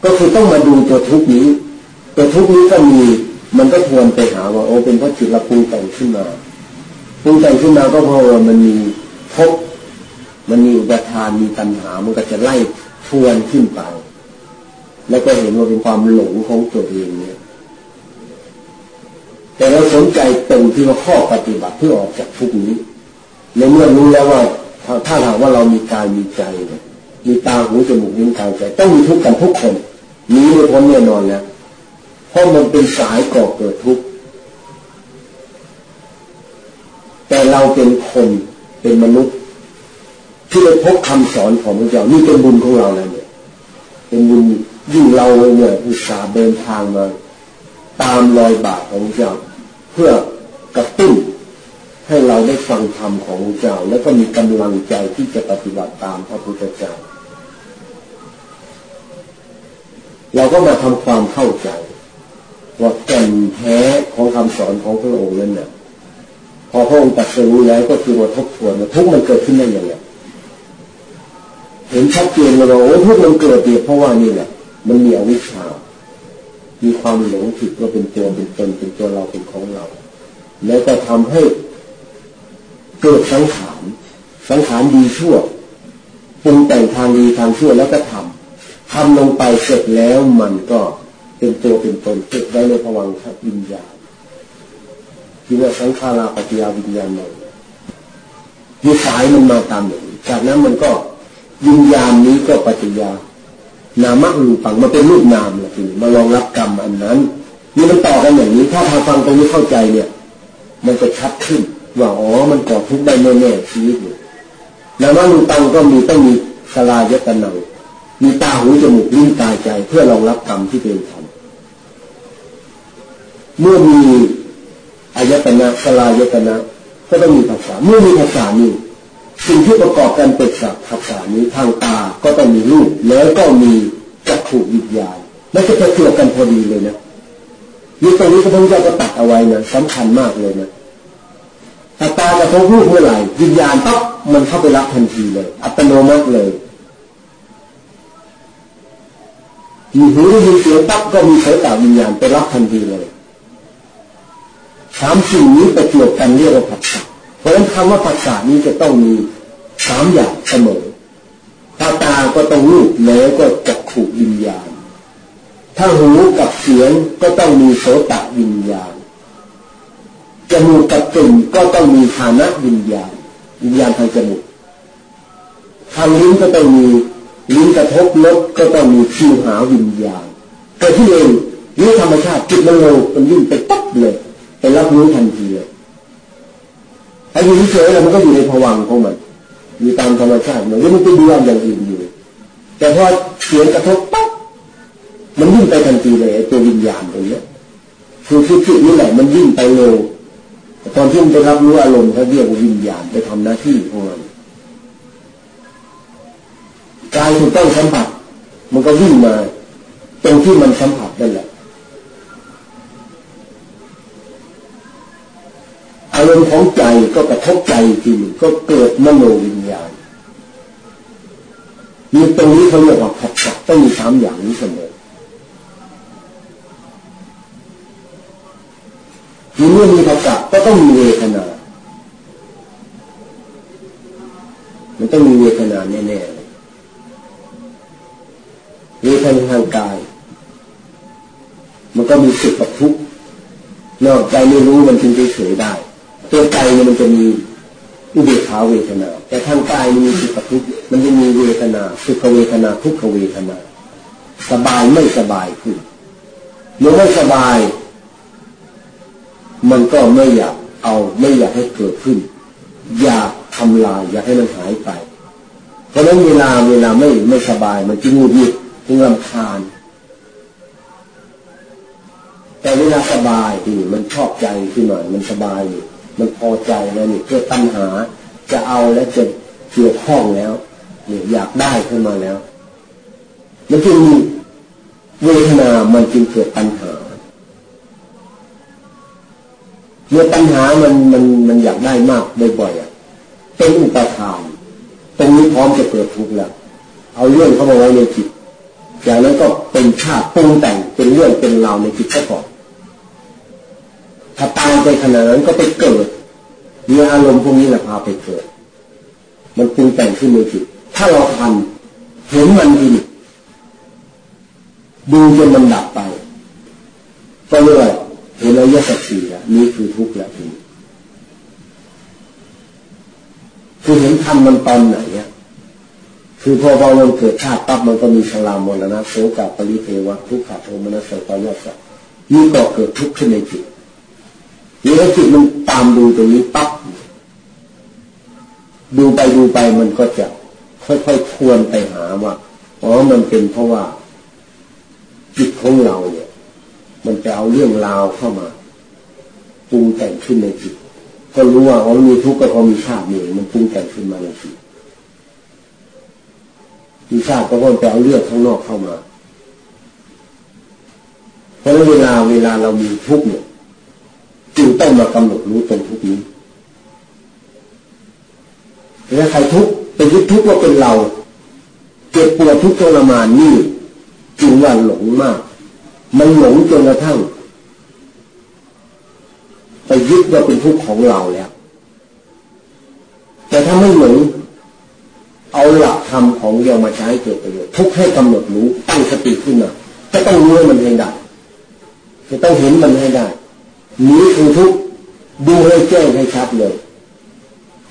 ก็คือต้องมาดูตัวทุกข์นี้ ตัวทุกข์นี้ก็มี มันก็ทวนไปหาว่าโอ้เป็นเพราะจิตเราปรุงแต่งขึ้นมาปรุงแต่งขึ้นมาก็เพราะว่ามันมีภพมันมีอุปทานมีตัณหา มันก็จะไล่ทวนขึ้นไป แล้วก็เห็นว่าเป็นความหลงของตัวเองเนี่ย แต่เราสนใจตรงที่ว่าข้อปฏิบัติเพื่อออกจากทุกนี้ ในเมื่อรู้แล้วว่าถ้าถามว่าเรามีกายมีใจมีตาหูจมูกลิ้นกายใจต้องมีทุกข์กันทุกคนนี้ไม่พ้นแน่นอนแล้วเพราะมันเป็นสายก่อเกิดทุกข์แต่เราเป็นคนเป็นมนุษย์ ที่ได้พบคำสอนของพระเจ้านี่เป็นบุญของเราแล้วเนี่ยเป็นบุญยิ่งเราเนี่ยอุตส่าห์เดินทางมา ตามรอยบาทของพระเจ้า เพื่อกระตุ้น ให้เราได้ฟังธรรมของเจ้า แล้วก็มีกำลังใจที่จะปฏิบัติตามพระพุทธเจ้า เราก็มาทำความเข้าใจว่าแก่นแท้ของคำสอนของพระองค์นั้นเนี่ยพอพระองค์ตัดสู้แล้วก็คือว่าทบทวนว่าทุกมันเกิดขึ้นได้ยังไงเห็นชัดเจนเลยว่าโอ้ทุกมันเกิดเนี่ยเพราะว่านี่แหละมันมีอวิชชา มีความหลงผิดว่าเป็นตัวเป็นตนเป็นตัวเราเป็นของเรา แล้วก็ทำให้ เกิดสังขารสังขารดีชั่วปรุงแต่งทางดีทางชั่วแล้วก็ทำทำลงไปเสร็จแล้วมันก็เป็นตัวเป็นตนเก็บไว้ในภวังควิญญาณที่ว่าสังขาราปฏิยาวิญญาณหนึ่งมีสายมันมาตามอย่างจากนั้นมันก็วิญญาณนี้ก็ปฏิยานามะรูปังมันเป็นรูปนามเลยทีมารองรับกรรมอันนั้นนี่มันต่อกันอย่างนี้ ถ้าทางฟังตรงนี้เข้าใจเนี่ย มันจะชัดขึ้น ว่าอ๋อมันก่อทุกข์ได้แน่ๆชีวิตเนี่ยแล้วว่าลุงตังก็มีต้องมีสลายตนังมีตาหูจมูกลิ้นกายใจ เพื่อรองรับกรรมที่เป็นทำเมื่อมีอายตนะสลายตนะก็ต้องมีภาษาเมื่อมีภาษานี้สิ่งที่ประกอบกันเป็นสัพภาษานี้ทางตาก็ต้องมีรูปแล้วก็มีจักขุวิญญาณแล้วก็จะเกี่ยวกันพอดีเลยนะยี่ตรงนี้พระพุทธเจ้าก็ตัดเอาไว้นะสำคัญมากเลยนะ ถ้าตากระทบรูปเมื่อไหร่วิญญาณปั๊บมันเข้าไปรับทันทีเลย อัตโนมัติเลยมีหูได้ยินเสียงปั๊บก็มีสายตาวิญญาณไปรับทันทีเลยสามสิ่งนี้ประจวบกันเรียกว่าผัสสะเพราะฉะนั้นคำว่าผัสสะนี้จะต้องมีสามอย่างเสมอถ้าตาก็ต้องรูปแล้วก็จักขุวิญญาณ ถ้าหูกับเสียงก็ต้องมีโสตวิญญาณ จมูกกับกลิ่นก็ต้องมีฐานะวิญญาณวิญญาณทางจมูกทางลิ้นก็ต้องมีลิ้นกระทบรสก็ต้องมีชิวหาวิญญาณเกิดที่เองนี่ธรรมชาติจิตมันเร็วมันยิ่งไปปั๊บเลยไปรับรู้ทันทีเลยไอ้อยู่เฉยๆมันก็อยู่ในภวังของมันอยู่ตามธรรมชาติมันไม่ไปดูอย่างอื่นอยู่ แต่พอเสียงกระทบปั๊บมันยิ่งไปทันทีเลยตัววิญญาณตรงนี้คือคือจิตนี่แหละมันยิ่งไปเร็ว ตอนที่มันไปรับรู้อารมณ์เขาเรียกว่าวิญญาณไปทำหน้าที่ของมันกายถูกต้องสัมผัส มันก็วิ่งมาตรงที่มันสัมผัสนั่นแหละอารมณ์ของใจก็กระทบใจจริงก็เกิดมโนวิญญาณมีตรงนี้เขาเรียกว่าผัสสะต้องมีสามอย่างนี้เสมอ มีเมื่อมีผัสสะก็ต้องมีเวทนา มันต้องมีเวทนาแน่ๆเวทนาทางกาย มันก็มีสุขกับทุกข์นอกใจไม่รู้มันจึงเฉยได้ ตัวใจเนี่ยมันจะมีอุเบกขาเวทนา แต่ทางกายมันมีสุขทุกข์มันจะมีเวทนาสุขเวทนาทุกขเวทนา สบายไม่สบายขึ้นเมื่อไม่สบาย มันก็ไม่อยากเอาไม่อยากให้เกิดขึ้น อยากทำลายอยากให้มันหายไป เพราะนั้นเวลาเวลาไม่ไม่สบายมันจึงหงุดหงิดจึงรำคาญ แต่เวลาสบายดีมันชอบใจขึ้นหน่อยมันสบายอยู่มันพอใจแล้วนี่เพื่อปัญหาจะเอาและจะเกี่ยวข้องแล้วเนี่ยอยากได้ขึ้นมาแล้วมันจึงมีเวทนา มันจึงเกิดปัญหา เมื่อปัญหามันมันมันอยากได้มากบ่อยๆอะเป็นอุปทานตรงนี้พร้อมจะเกิดทุกข์แล้วเอาเรื่องเข้ามาไว้ในจิตจากนั้นก็เป็นชาติปรุงแต่งเป็นเรื่องเป็นราวในจิตซะก่อนถ้าตายไปขนาดนั้นก็ไปเกิดมีออารมณ์พวกนี้แหละพาไปเกิด มันปรุงแต่งขึ้นในจิตถ้าเราทันเห็นมันดีดูจนมันดับไป ก็เรียเห็นระยะสัจสีแล้ว นี่คือทุกข์แล้วทีคือเห็นทำมันตอนไหนเนี่ยคือพอพอมันเกิดชาติปั๊บมันก็มีชรามรณะโสกาปริเทวะทุกขะโทมนัสสปายาสะนี่ก็เกิดทุกข์ขึ้นในจิตนี่ถ้าจิตมันตามดูตรงนี้ปั๊บดูไปดูไปมันก็จะค่อยๆควรไปหาว่าอ๋อมันเป็นเพราะว่าจิตของเราเนี่ย มันจะเอาเรื่องราวเข้ามา ปรุงแต่งขึ้นในจิตก็รู้ว่าอ๋อมีทุกข์ก็เพราะมีชาตินี่มันปรุงแต่งขึ้นมาในจิตมีชาติก็เพราะไปเอาเรื่องข้างนอกเข้ามา เพราะเวลาเวลาเรามีทุกข์เนี่ยจึงต้องมากำหนดรู้ตรงทุกนี้แล้วใครทุกข์เป็นยึดทุกข์ว่าเป็นเราเจ็บปวดทุกข์ทรมานนี่จึงว่าหลงมาก มันหลงจนกระทั่ง ไปยึดว่าเป็นทุกข์ของเราแล้ว แต่ถ้าไม่หลงเอาหลักธรรมของเรามาใช้เกิดประโยชน์ทุกให้กำหนดรู้ตั้งสติขึ้นมาจะต้องรู้มันให้ได้จะต้องเห็นมันให้ได้นี้คือทุกดูให้แจ้งให้ชัดเลย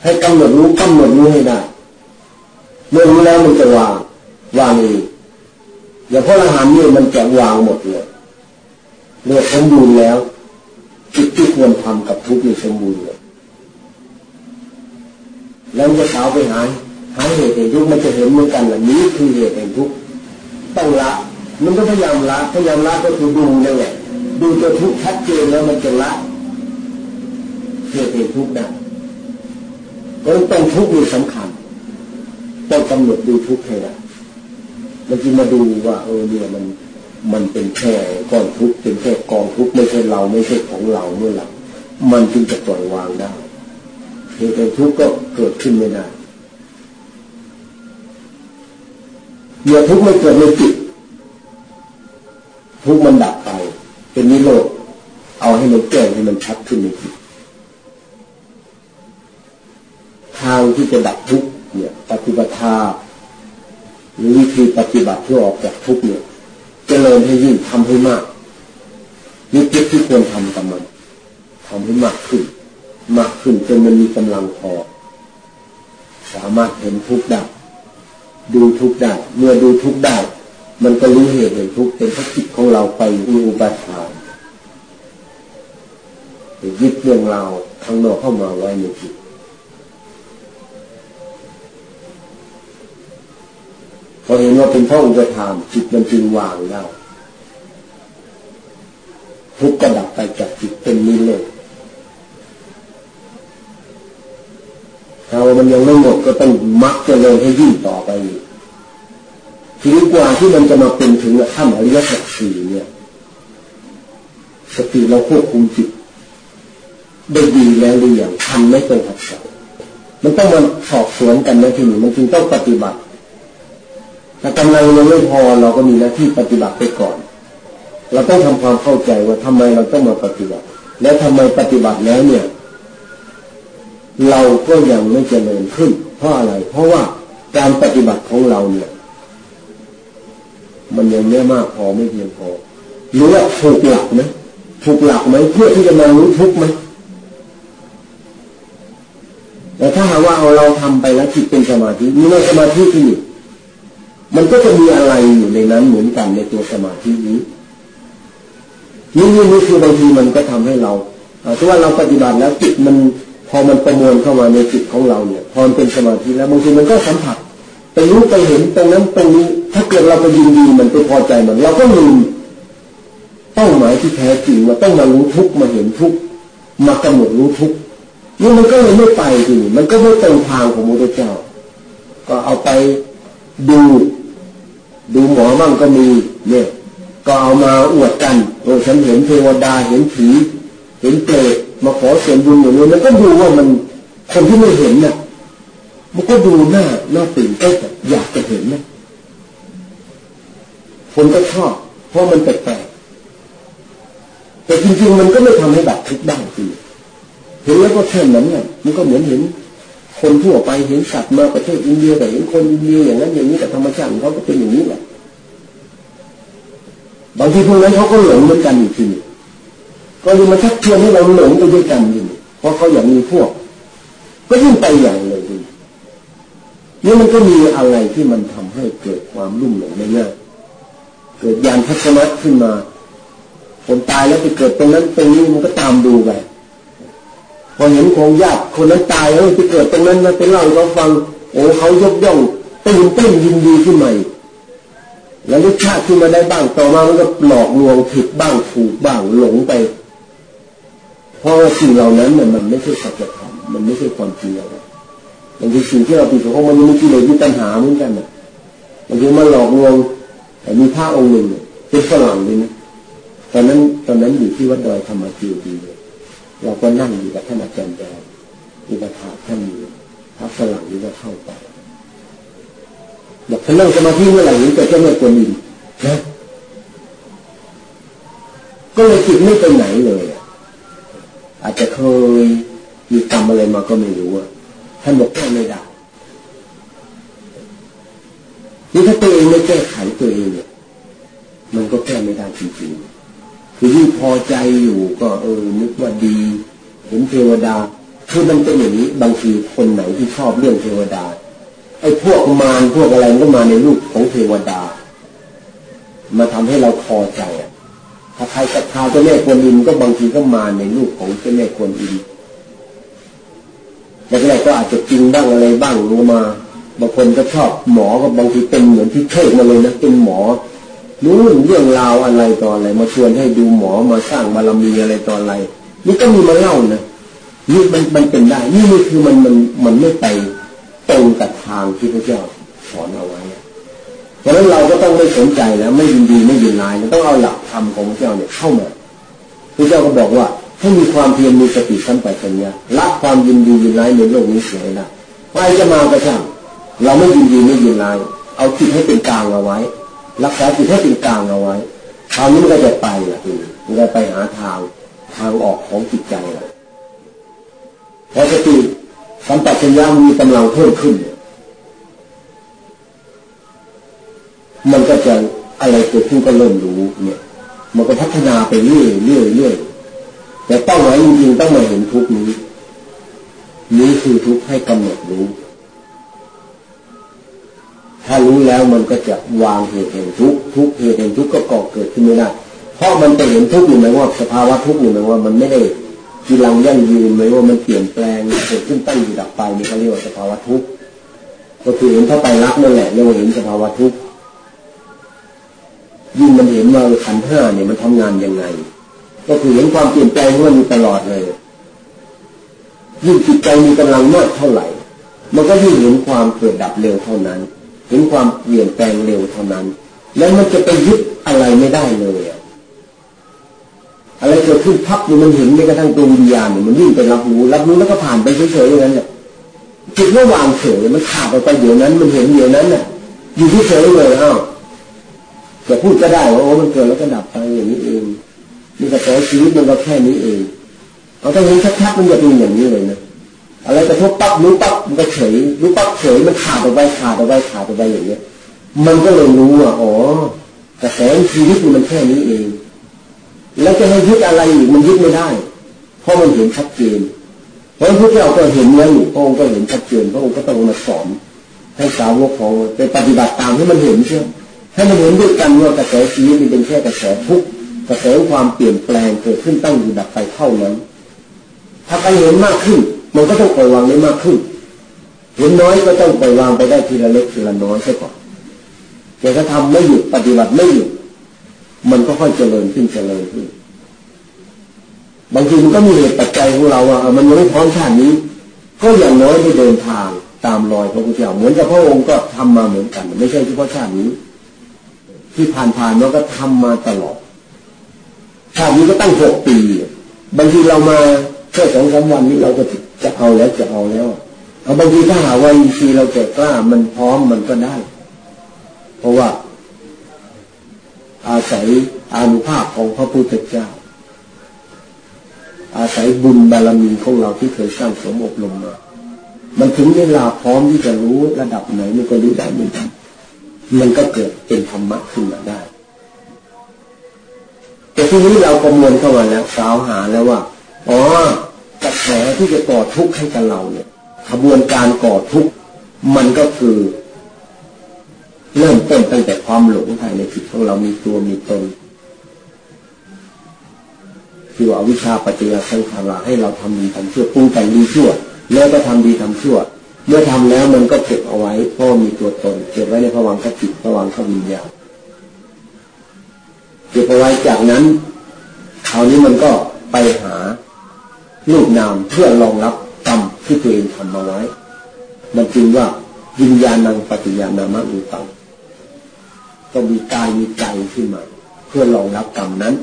ให้กำหนดรู้กำหนดรู้ให้ได้เมื่อรู้แล้วมันจะวางวางเองอย่างพระอรหันต์เนี่ยมันจะวางหมดเลยเมื่อสมบูรณ์แล้ว จิตที่ควรทำกับทุกข์นี่สมบูรณ์เลยแล้วจะสาวไปหาหาเหตุแห่งทุกข์มันจะเห็นเหมือนกันแหละนี้คือเหตุแห่งทุกข์ต้องละ มันก็พยายามละพยายามละก็คือดูนั่นแหละดูตัวทุกข์ชัดเจนแล้วมันจะละเหตุแห่งทุกข์ได้เพราะต้องทุกข์นี่สำคัญต้องกำหนดดูทุกข์ให้ได้มันจะมาดูว่าเออเนี่ยมัน มันเป็นแค่ก้อนทุกข์เป็นแค่กองทุกข์ไม่ใช่เราไม่ใช่ของเราเมื่อหลังมันจึงจะปล่อยวางได้เหตุแห่งทุกข์ก็เกิดขึ้นไม่ได้เมื่อทุกข์ไม่เกิดในจิตทุกข์มันดับไป เป็นนิโรธเอาให้มันแก้ให้มันชัดขึ้นในจิตทางที่จะดับทุกข์เนี่ย ปฏิบัติหรือวิธีปฏิบัติเพื่อออกจากทุกข์เนี่ย เจริญให้ยิ่งทำให้มากนี่จิตที่ควรทำกับมันทำให้มากขึ้น มากขึ้นจนมันมีกำลังพอ สามารถเห็นทุกข์ได้ดูทุกข์ได้เมื่อดูทุกข์ได้มันก็รู้เหตุเห็นทุกเป็นพระจิตของเราไปอุปาทานยึดเรื่องเราข้างนอกเข้ามาไว้ในจิต พอเห็นว่าเป็นพระอุปทานจิตมันจึงวางได้วทุกข์ก็ดับไปจากจิตเป็นนิโรธถ้ามันยังไม่หมดก็ต้องมักจะเลยให้ยิ่งต่อไปทีนี้กว่าที่มันจะมาเป็นถึงขั้นอริยสัจสี่เนี่ย สติเราควบคุมจิตได้ดีแล้วหรือยังทำไม่เป็นหัดสัมันต้องมาสอบสวนกันนะทีนี้มันจึงต้องปฏิบัติ ถ้ากำลังยังไม่พอเราก็มีหน้าที่ปฏิบัติไปก่อน เราต้องทำความเข้าใจว่าทำไมเราต้องมาปฏิบัติ และทำไมปฏิบัติแล้วเนี่ย เราก็ยังไม่เจริญขึ้น เพราะอะไร เพราะว่าการปฏิบัติของเราเนี่ย มันยังไม่มากพอไม่เพียงพอหรือว่าถูกหลักไหมถูกหลักไหมเพื่อที่จะมารู้ทุกไหมแต่ถ้าหากว่าเอาเราทำไปแล้วจิตเป็นสมาธิมีสมาธิที่นี่ มันก็จะมีอะไรอยู่ในนั้นเหมือนกันในตัวสมาธินี้นี่นี่นี่คือบางทีมันก็ทำให้เราถือว่าเราปฏิบัติแล้วจิตมันพอมันประมวลเข้ามาในจิตของเราเนี่ย พอเป็นสมาธิแล้วบางทีมันก็สัมผัสไปรู้ไปเห็นตรงนั้นตรงนี้ ถ้าเกิดเราไปยินดีมันไปพอใจมันเราก็ลืมเป้าหมายที่แท้จริงว่าต้องมารู้ทุกมาเห็นทุกมากำหนดรู้ทุกนี่มันก็เลยไม่ไปทีมันก็ไม่ตรงทางของพระเจ้า ก็เอาไปดู ดูหมอมั่งก็มีเนี่ย ก็เอามาอวดกันโอ้ฉันเห็นเทวดาเห็นผีเห็นเปรตมาขอส่วนบุญอย่างนี้มันก็ดูว่ามันคนที่ไม่เห็นน่ะ มันก็ดูหน้าหน้าตื่นเต้อยากจะเห็นนะคนก็ชอบเพราะมันแปลกแต่จริงๆมันก็ไม่ทำให้แบบทุกข์ได้จริงเห็นแล้วก็แค่นั้นเนี่ยมันก็เหมือนเห็น คนทั่วไปเห็นสัตว์มาประเทศอินเดียแต่เห็นคนอินเดียอย่างนั้นอย่างนี้แต่ธรรมชาติเขาก็เป็นอย่างนี้แหละบางทีพวกนั้นเขาก็หลงเหมือนกันอยู่ทีนี้ก็เลยมาชักชวนให้เราหลงไปด้วยกันอยู่เพราะเขาอยากมีพวก ก็ยิ่งไปอย่างเลยทีนี่มันก็มีอะไรที่มันทำให้เกิดความรุ่มหลงในง่ายเกิดยานทัศนะขึ้นมาคนตายแล้วไปเกิดตรงนั้นตรงนี้มันก็ตามดูไป พอเห็นของญาติคนนั้นตายแล้วที่เกิดตรงนั้นมาเป็นเล่าเราฟังโอ้เขายกย่องตื่นเต้นยินดีขึ้นใหม่แล้วรสชาติขึ้นมาได้บ้างต่อมามันก็หลอกลวงผิดบ้างถูกบ้างหลงไป เพราะสิ่งเหล่านั้นเนี่ยมันไม่ใช่สัจธรรมมันไม่ใช่ความจริงอะไรบางทีสิ่งที่เราติดของมันมีกิเลสมีตัณหาเหมือนกันน่ะบางทีมันหลอกลวงแต่มีพระองค์หนึ่งเป็นฝรั่งเลยนะตอนนั้นตอนนั้นอยู่ที่วัดดอยธรรมจีดีเลย เราก็นั่งอยู่กับท่านอาจารย์แดงอุปถาท่านอยู่พระฝรั่งนี้ก็เข้าไปบอยากจะนั่งสมาธิเมื่อไหร่นี้จะจะไม่ควรอินนะก็เลยจิตไม่ไปไหนเลย อาจจะเคยมีกรรมอะไรมาก็ไม่รู้อะท่านบอกแก้ไม่ได้นี่ถ้าตัวเองไม่แก้ไขตัวเองเนี่ยมันก็แก้ไม่ได้จริงๆ คือยิ่งพอใจอยู่ก็เออนึกว่าดีเห็นเทวดา คือมันเป็นอย่างนี้บางทีคนไหนที่ชอบเรื่องเทวดาไอ้พวกมารพวกอะไรก็มาในรูปของเทวดา มาทำให้เราพอใจอะถ้าใครศรัทธาเจ้าแม่กวนอิมก็บางทีก็มาในรูปของเจ้าแม่กวนอิมแรกๆก็อาจจะจริงบ้างอะไรบ้างรู้มา บางคนก็ชอบหมอก็บางทีเป็นเหมือนที่เทศมาเลยนะเป็นหมอ รู้เรื่องราวอะไรต่ออะไรมาชวนให้ดูหมอมาสร้างบารมีอะไรต่ออะไร นี่ก็มีมาเล่านะนี่มันมันเป็นได้ นี่นี่คือมันมันมันไม่ไปตรงกับทางที่พระเจ้าสอนเอาไว้เพราะฉะนั้นเราก็ต้องไม่สนใจแล้วไม่ยินดีไม่ยินร้ายต้องเอาหลักธรรมของพระเจ้าเนี่ยเข้ามาพระเจ้าก็บอกว่าให้มีความเพียรมีสติสัมปชัญญะละความยินดียินร้ายในโลกนี้เสียได้ใครจะมาก็ช่างเราไม่ยินดีไม่ยินร้ายเอาจิตให้เป็นกลางเอาไว้ รักษาจิตให้เป็นกลางเอาไว้คราวนี้มันก็จะไปละทีมันจะไปหาทางทางออกของจิตใจละพอสติสัมปชัญญะมีกำลังเพิ่มขึ้น มันก็จะอะไรเกิดขึ้นก็เริ่มรู้เนี่ย มันก็พัฒนาไปเรื่อยเรื่อยเรื่อยแต่เป้าหมายจริงๆต้องมาเห็นทุกนี้ นี้คือทุกให้กำหนดรู้ ถ้ารู้แล้วมันก็จะวางเหตุแห่งทุกทุกเหตุแห่งทุกก็ก่อเกิดขึ้นไม่ได้เพราะมันจะเห็นทุกอยู่ไหมว่าสภาวะทุกอยู่ไหมว่ามันไม่ได้กีรังยั่งยืนไหมว่ามันเปลี่ยนแปลงเกิดขึ้นตั้งอยู่ดับไปนี่เขาเรียกว่าสภาวะทุกก็คือเห็นเข้าไปรักนั่นแหละเรียกว่าเห็นสภาวะทุกยิ่งมันเห็นว่าขันห้าเนี่ยมันทำงานยังไง ก็คือเห็นความเปลี่ยนแปลงของมันอยู่ตลอดเลยยิ่งจิตใจมีกำลังมากเท่าไหร่ มันก็ยิ่งเห็นความเกิดดับเร็วเท่านั้น เห็นความเปลี่ยนแปลงเร็วเท่านั้น แล้วมันจะไปยึดอะไรไม่ได้เลยอะไรเกิดขึ้นพับอยู่มันเห็นไม่กระทั่งตัววิญญาณเนี่ยมันยิ่งไปรับรู้รับรู้แล้วก็ผ่านไปเฉยๆอย่างนั้นเนี่ยจิตเมื่อวางเฉยมันขาดไปเดี๋ยวนั้น มันเห็นเดี๋ยวนั้นน่ะ อยู่ที่เฉยเลยอ้าวจะพูดก็ได้ว่าโอ้มันเกิดแล้วก็ดับไปอย่างนี้เองนี่กระแสชีวิตมันก็แค่นี้เองเอาถ้าเห็นชัดๆมันจะเป็นอย่างนี้เลยนะ อะไรกระทบปั๊บรู้ปั๊บมันก็เฉยรู้ปั๊บเฉยมันขาดออกไปขาดออกไปขาดออกไปอย่างเงี้ย มันก็เลยรู้ว่าอ๋อกระแสชีวิตมันแค่นี้เอง แล้วจะให้ยึดอะไรอีกมันยึดไม่ได้ เพราะมันเห็นชัดเจนเพราะพระเจ้าก็เห็นแล้วพระองค์ก็เห็นชัดเจนพระองค์ก็ต้องมาสอนให้สาวกของไปปฏิบัติตามให้มันเห็นเชื่อให้มันเห็นด้วยกันว่ากระแสชีวิตมันเป็นแค่กระแสทุกข์กระแสความเปลี่ยนแปลงเกิดขึ้นตั้งอยู่ดับไปเท่านั้น ถ้าไปเห็นมากขึ้น มันก็ต้องปล่อยวางได้มากขึ้นเห็นน้อยก็ต้องปล่อยวางไปได้ทีละเล็กทีละน้อยใช่ก่อนแต่ถ้าทำไม่หยุดปฏิบัติไม่หยุดมันก็ค่อยเจริญขึ้นเจริญขึ้น บางทีมันก็มีเหตุปัจจัยของเราอะมันยังไม่พร้อมชาตินี้ ก็อย่างน้อยได้เดินทางตามรอยพระพุทธเจ้าเหมือนกับพระองค์ก็ทำมาเหมือนกัน ไม่ใช่เฉพาะชาตินี้ ที่ผ่านๆเราก็ทำมาตลอดชาตินี้ก็ตั้งหกปี บางทีเรามาแค่สองสามวันนี้เราก็ จะเอาแล้วจะเอาแล้วเอาบางทีถ้าหาว่าอินทรีย์เราจะกล้ามันพร้อมมันก็ได้ เพราะว่า อาศัยอานุภาพของพระพุทธเจ้า อาศัยบุญบารมีของเราที่เคยสร้างสมอบรมมามันถึงเวลาพร้อมที่จะรู้ระดับไหนมันก็รู้ได้เหมือนกันมันก็เกิดเป็นธรรมะขึ้นมาได้ แต่ทีนี้เราประมวลเข้ามาแล้วสาวหาแล้วว่าอ๋อ กระแสที่จะก่อทุกข์ให้กับเราเนี่ยขบวนการก่อทุกข์มันก็คือ เริ่มต้นตั้งแต่ความหลงภายในจิตของเรามีตัวมีตนคือว่าวิชาปัจจัยสังขาราให้เราทำดีทำชั่วปรุงแต่งดีชั่ว แล้วก็ทำดีทำชั่ว เมื่อทำแล้วมันก็เก็บเอาไว้เพราะมีตัวตน เก็บไว้ในภวังคจิตภวังควิญญาณเก็บเอาไว้จากนั้นคราวนี้มันก็ไปหา รูปนามเพื่อรองรับกรรมที่ตัวเองทำมาไว้ มันจึงว่าวิญญาณังปฏิญาณามะอุตังก็มีกายมีใจขึ้นมา เพื่อรองรับกรรมนั้น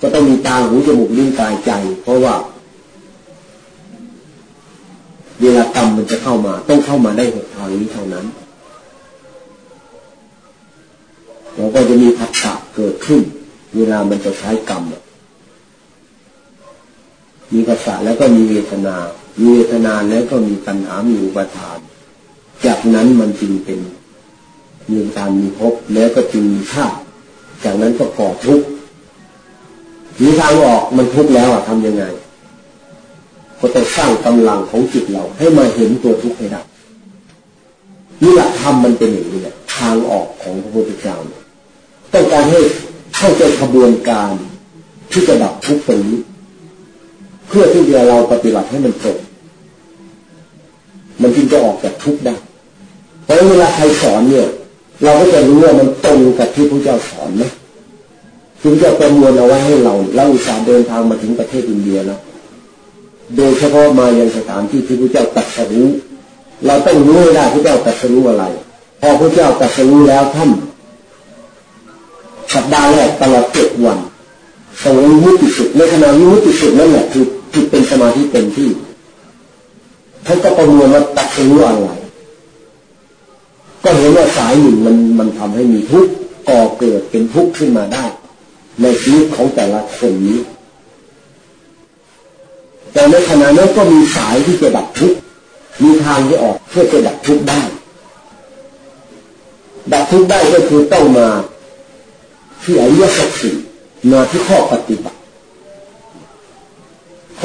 ก็ต้องมีตาหูจมูกลิ้นกายใจ เพราะว่าเวลากรรมมันจะเข้ามา ต้องเข้ามาได้หกทางนี้เท่านั้นเราก็จะมีผัสสะเกิดขึ้น เวลามันจะใช้กรรม มีผัสสะแล้วก็มีเวทนา มีเวทนาแล้วก็มีปัญหา มีอุปทาน จากนั้นมันจึงเป็นมีการมีภพแล้วก็จึงมีชาติจากนั้นก็ก่อทุกข์มีทางออกมันทุกข์แล้วอะทำยังไง ก็ต้องสร้างกำลังของจิตเรา ให้มาเห็นตัวทุกข์ให้ได้นี่แหละธรรมมันเป็นอย่างนี้แหละธรรางออกของพระพุทธเจ้าต้องการให้เข้าใจกระบวนการที่จะดับทุกข์ตรงนี้ พื่อที่จะเราปฏิบัติให้มันจบมันจึงจะออกจากทุกข์ได้ เพราะเวลาใครสอนเนี่ย เราก็จะรู้ว่ามันตรงกับที่พระเจ้าสอนไหมจึงจะประมวลเอาไว้ให้เราเราอุตส่าห์เดินทางมาถึงประเทศอินเดียแล้วโดยเฉพาะมายังสถานที่ที่พระเจ้าตรัสรู้ เราต้องรู้ได้พระเจ้าตรัสรู้อะไร พอพระเจ้าตรัสรู้แล้วท่านสัปดาห์แรกตลอดเจ็ดวันสงวิมุติสุดในขณะวิมุติสุดนั่นแหละคือ คือเป็นสมาธิเต็มที่ท่านก็ประมวลว่าตัดรู้อะไร ก็เห็นว่าสายหนึ่งมันมันทำให้มีทุกข์ก่อเกิดเป็นทุกข์ขึ้นมาได้ ในชีวิตของแต่ละคนนี้ แต่ในขณะนั้นก็มีสายที่จะดับทุกข์มีทางที่ออกเพื่อจะดับทุกข์ได้ ดับทุกข์ได้ก็คือต้องมาที่อริยสัจสี่มาที่ข้อปฏิบัติ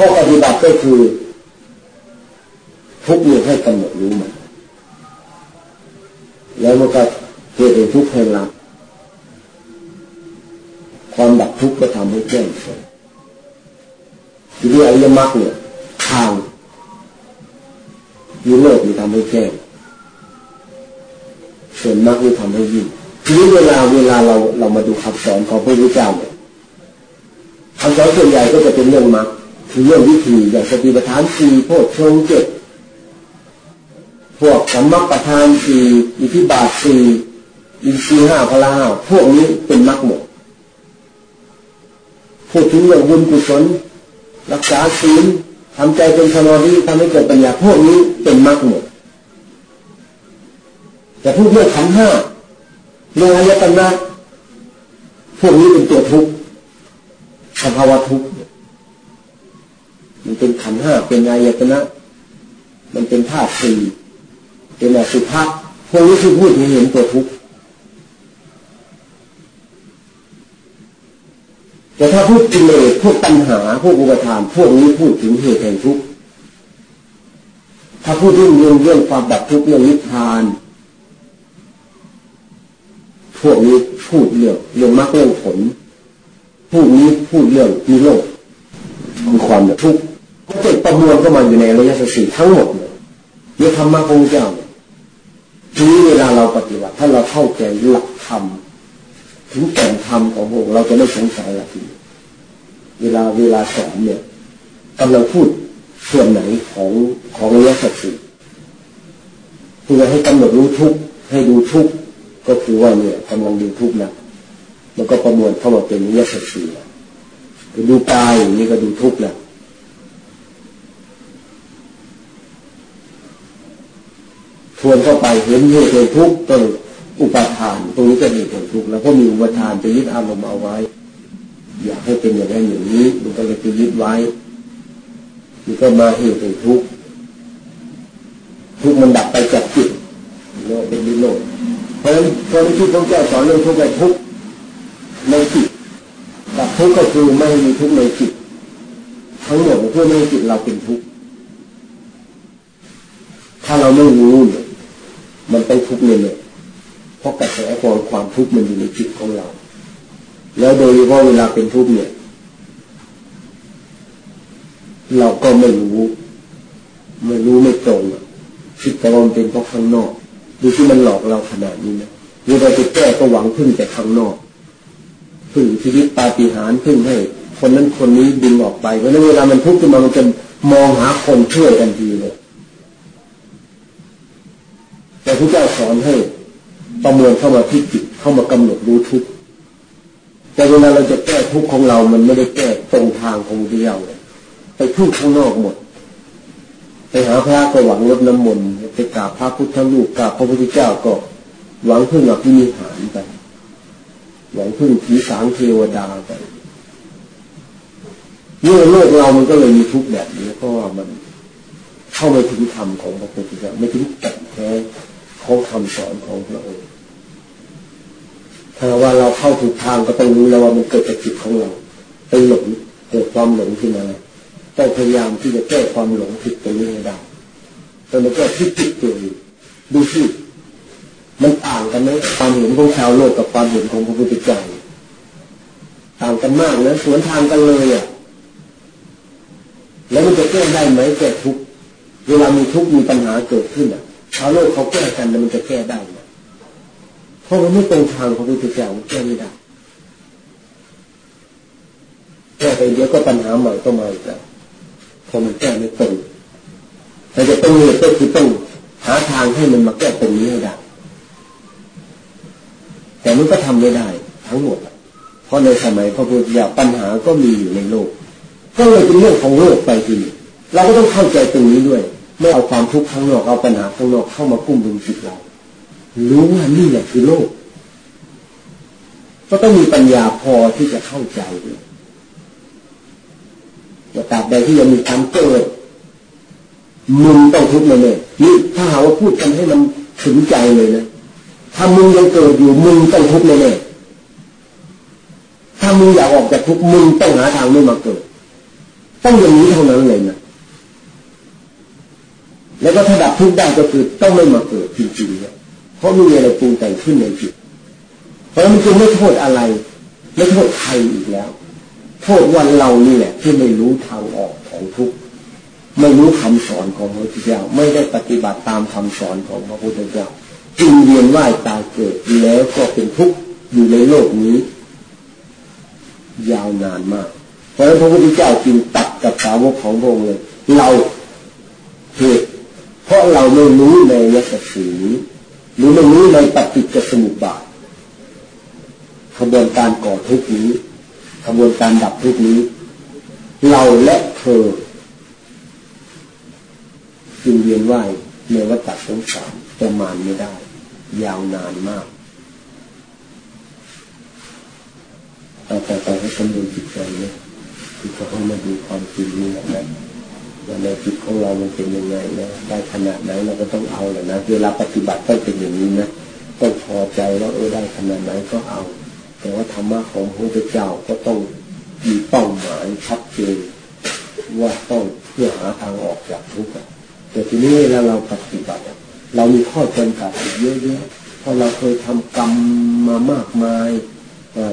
ข้อปฏิบัติก็คือ ทุกเนี่ยให้กำหนดรู้มันแล้วมันก็เกิดเป็นทุกข์ให้ละความดับทุกข์ก็ทำให้แจ้งชัดทีนี้อริยมรรคเนี่ยทางยุโลกมันทำให้แจ้งส่วนมรรคมันทำให้ยิ่งทีนี้เวลาเวลาเราเรามาดูคำสอนของพระพุทธเจ้าเนี่ยคำสอนส่วนใหญ่ก็จะเป็นเรื่องมรรค คือเรื่องวิธีอย่างสติปัฏฐานสี่โพชฌงเจ็ดพวกสัมมัประธานสี่อิทธิบาทสี่อินทรีห้าพละห้าพวกนี้เป็นมรรคหมดพูดถึงเรื่องบุญกุศลรักษาศีลทำใจเป็นสมาธิทำให้เกิดปัญญาพวกนี้เป็นมรรคหมดแต่พูดเรื่องขันห้าเรื่องอายตนะพวกนี้เป็นตัวทุกข์สภาวะทุกข์ มันเป็นขันห้าเป็นอายตนะ มันเป็นธาตุสี่เป็นอสุภะพวกนี้คือพูดถึงเห็นตัวทุกข์แต่ถ้าพูดกิเลสพวกตัณหาพวกอุปทาน พวกนี้พูดถึงเหตุแห่งทุกข์ถ้าพูดเรื่องเรื่องเรื่องความดับทุกข์เรื่องนิพพาน พวกนี้พูดเรื่องเรื่องมรรคเรื่องผลพวกนี้พูดเรื่องมีโลกคือความดับทุกข์ ก็จะประมวลเข้ามาอยู่ในระยะสี่ทั้งหมดเลยนี่ธรรมะของเจ้าทีนี้เวลาเราปฏิบัติ ถ้าเราเข้าใจหลักธรรมถึงแก่นธรรมของพระองค์เราจะไม่สงสัยละทีเวลาเวลาสอนเนี่ยกำลังพูดส่วนไหนของของริยสัจสี่เพื่อให้กำหนดรู้ทุกให้ดูทุกก็คือว่าเนี่ยกำลังดูทุกนะมันก็ประมวลเข้ามาเป็นริยสัจสี่ดูกายอย่างนี้ก็ดูทุกนะ ทวนเข้าไปเห็นเหตุเห็นทุกข์ตรงอุปทานตรงนี้ก็เหตุเห็นทุกข์แล้วก็มีอุปทานจะยึดอารมณ์เอาไว้ อยากให้เป็นอย่างนั้นอย่างนี้มันก็เลยไปยึดไว้มันก็มาเหตุเห็นทุกข์ทุกข์มันดับไปจากจิตเรียกเป็นวิโรธเพราะฉะนั้นตอนที่พระเจ้าสอนเรื่องทุกข์ในทุกข์ในจิตดับทุกข์ก็คือไม่มีทุกข์ในจิตทั้งหมดเพื่อไม่ให้จิตเราเป็นทุกข์ถ้าเราไม่รู้เนี่ย มันเป็นทุกข์เนี่ยเพราะกระแสความความทุกข์มันอยู่ในจิตของเรา แล้วโดยเฉพาะเวลาเป็นทุกข์เนี่ย เราก็ไม่รู้ไม่รู้ไม่ตรงคิดแต่ว่ามันเป็นเพราะข้างนอก ดูที่มันหลอกเราขนาดนี้นะเวลาจะแก้ก็หวังพึ่งแต่ข้างนอก พึ่งชีวิตปาฏิหาริย์พึ่งให้คนนั้นคนนี้ดึงออกไปเพราะนั้นเวลามันทุกข์ขึ้นมามันจะมองหาคนช่วยกันทีเลย แต่พระเจ้าสอนให้ประมวลเข้ามาที่จิตเข้ามากำหนดรู้ทุกข์แต่เวลาเราจะแก้ทุกข์ของเรา มันไม่ได้แก้ตรงทางของเดียวเลยไปทุกข้างนอกหมด ไปหาพระก็หวังลดน้ำมนต์ไปกราบพระพุทธรูปกราบพระพุทธเจ้าก็หวังพึ่งอภินิหารไปหวังพึ่งผีสางเทวดาไปเมื่อโลกเรามันก็เลยมีทุกข์แบบนี้เพราะว่ามันเข้าไม่ถึงธรรมของพระพุทธเจ้าไม่ถึงแก่นแท้ ของคำสอนของพระองค์ ถ้าว่าเราเข้าถูกทางก็ต้องรู้แล้วว่ามันเกิดจากจิตของเราไปหลงเกิดความหลงขึ้นมาต้องพยายามที่จะแก้ความหลงผิดตรงนี้ให้ได้ตอนนี้ก็ที่จิตตัวเองดูที่มันต่างกันไหมความเห็นของชาวโลกกับความเห็นของพระพุทธเจ้าต่างกันมากนะสวนทางกันเลยอะ แล้วมันจะแก้ได้ไหมแก้ทุกเวลามีทุกมีปัญหาเกิดขึ้นอะ ชาโลกเขาแก้กันแล้วมันจะแก้ได้ไหมเพราะมันไม่ตรงทางของพระพุทธเจ้าแก้ไม่ได้แก้ไปเดี๋ยวก็ปัญหาใหม่ก็มาอีกแล้วพอมันแก้ไม่ตรงแต่จะตรงนี้ก็คือต้องหาทางให้มันมาแก้ตรงนี้ให้ได้แต่มันก็ทำไม่ได้ ทั้งหมด เพราะในสมัยพระพุทธเจ้าปัญหาก็มีอยู่ในโลก ก็เลยเป็นเรื่องของโลกไปทีเราก็ต้องเข้าใจตรงนี้ด้วย ไม่เอาความทุกข์ข้างนอกเอาปัญหาข้างนอกเข้ามากุ้มดุมจิตเรา รู้ว่านี่แหละคือโลก ก็ต้องมีปัญญาพอที่จะเข้าใจด้วยว่าตราบใดที่ยังมีความเกิดมึงต้องทุกข์แน่ๆนี่ถ้าหาว่าพูดกันให้มันถึงใจเลยนะถ้ามึงยังเกิดอยู่มึงต้องทุกข์แน่ๆถ้ามึงอยากออกจากทุกข์มึงต้องหาทางไม่มาเกิด ต้องอย่างนี้เท่านั้นเลยนะ แล้วก็ถ้าดับทุกข์ได้ก็คือต้องไม่มาเกิดจริงๆเนี่ยเพราะมีอะไรปรุงแต่งขึ้นในจิต เพราะมันจึงไม่โทษอะไร ไม่โทษใครอีกแล้ว โทษวันเรานี่แหละ ที่ไม่รู้ทางออกของทุกข์ไม่รู้คำสอนของพระพุทธเจ้าไม่ได้ปฏิบัติตามคำสอนของพระพุทธเจ้าจึงเวียนว่ายตายเกิดแล้วก็เป็นทุกข์อยู่ในโลกนี้ ยาวนานมาก เพราะฉะนั้นพระพุทธเจ้าจึงตัดกับสาวกของพระองค์เลย เราเหตุ เพราะเราไม่รู้ในยศสีหรือไม่รู้ในปฏิจจสมุปบาทขบวนการก่อทุกนี้ขบวนการดับทุกนี้ เราและเธอจึงเวียนว่ายในวัฏสงสารประมาณไม่ได้ ยาวนานมากต่อไปให้สำรวจจิตใจเนี่ยคือเขาให้มาดูความจริงนี่แหละนะ ว่าในจิตของเรามันเป็นยังไงนะได้ขนาดไหนเราก็ต้องเอาแหละนะเวลาปฏิบัติต้องเป็นอย่างนี้นะต้องพอใจว่าเออได้ขนาดไหนก็เอา แต่ว่าธรรมะของพระพุทธเจ้าก็ต้องมีเป้าหมายชัดเจนว่าต้องเพื่อหาทางออกจากทุกข์แต่ทีนี้เวลาเราปฏิบัติ เรามีข้อจำกัดเยอะๆเพราะเราเคยทำกรรมมามากมาย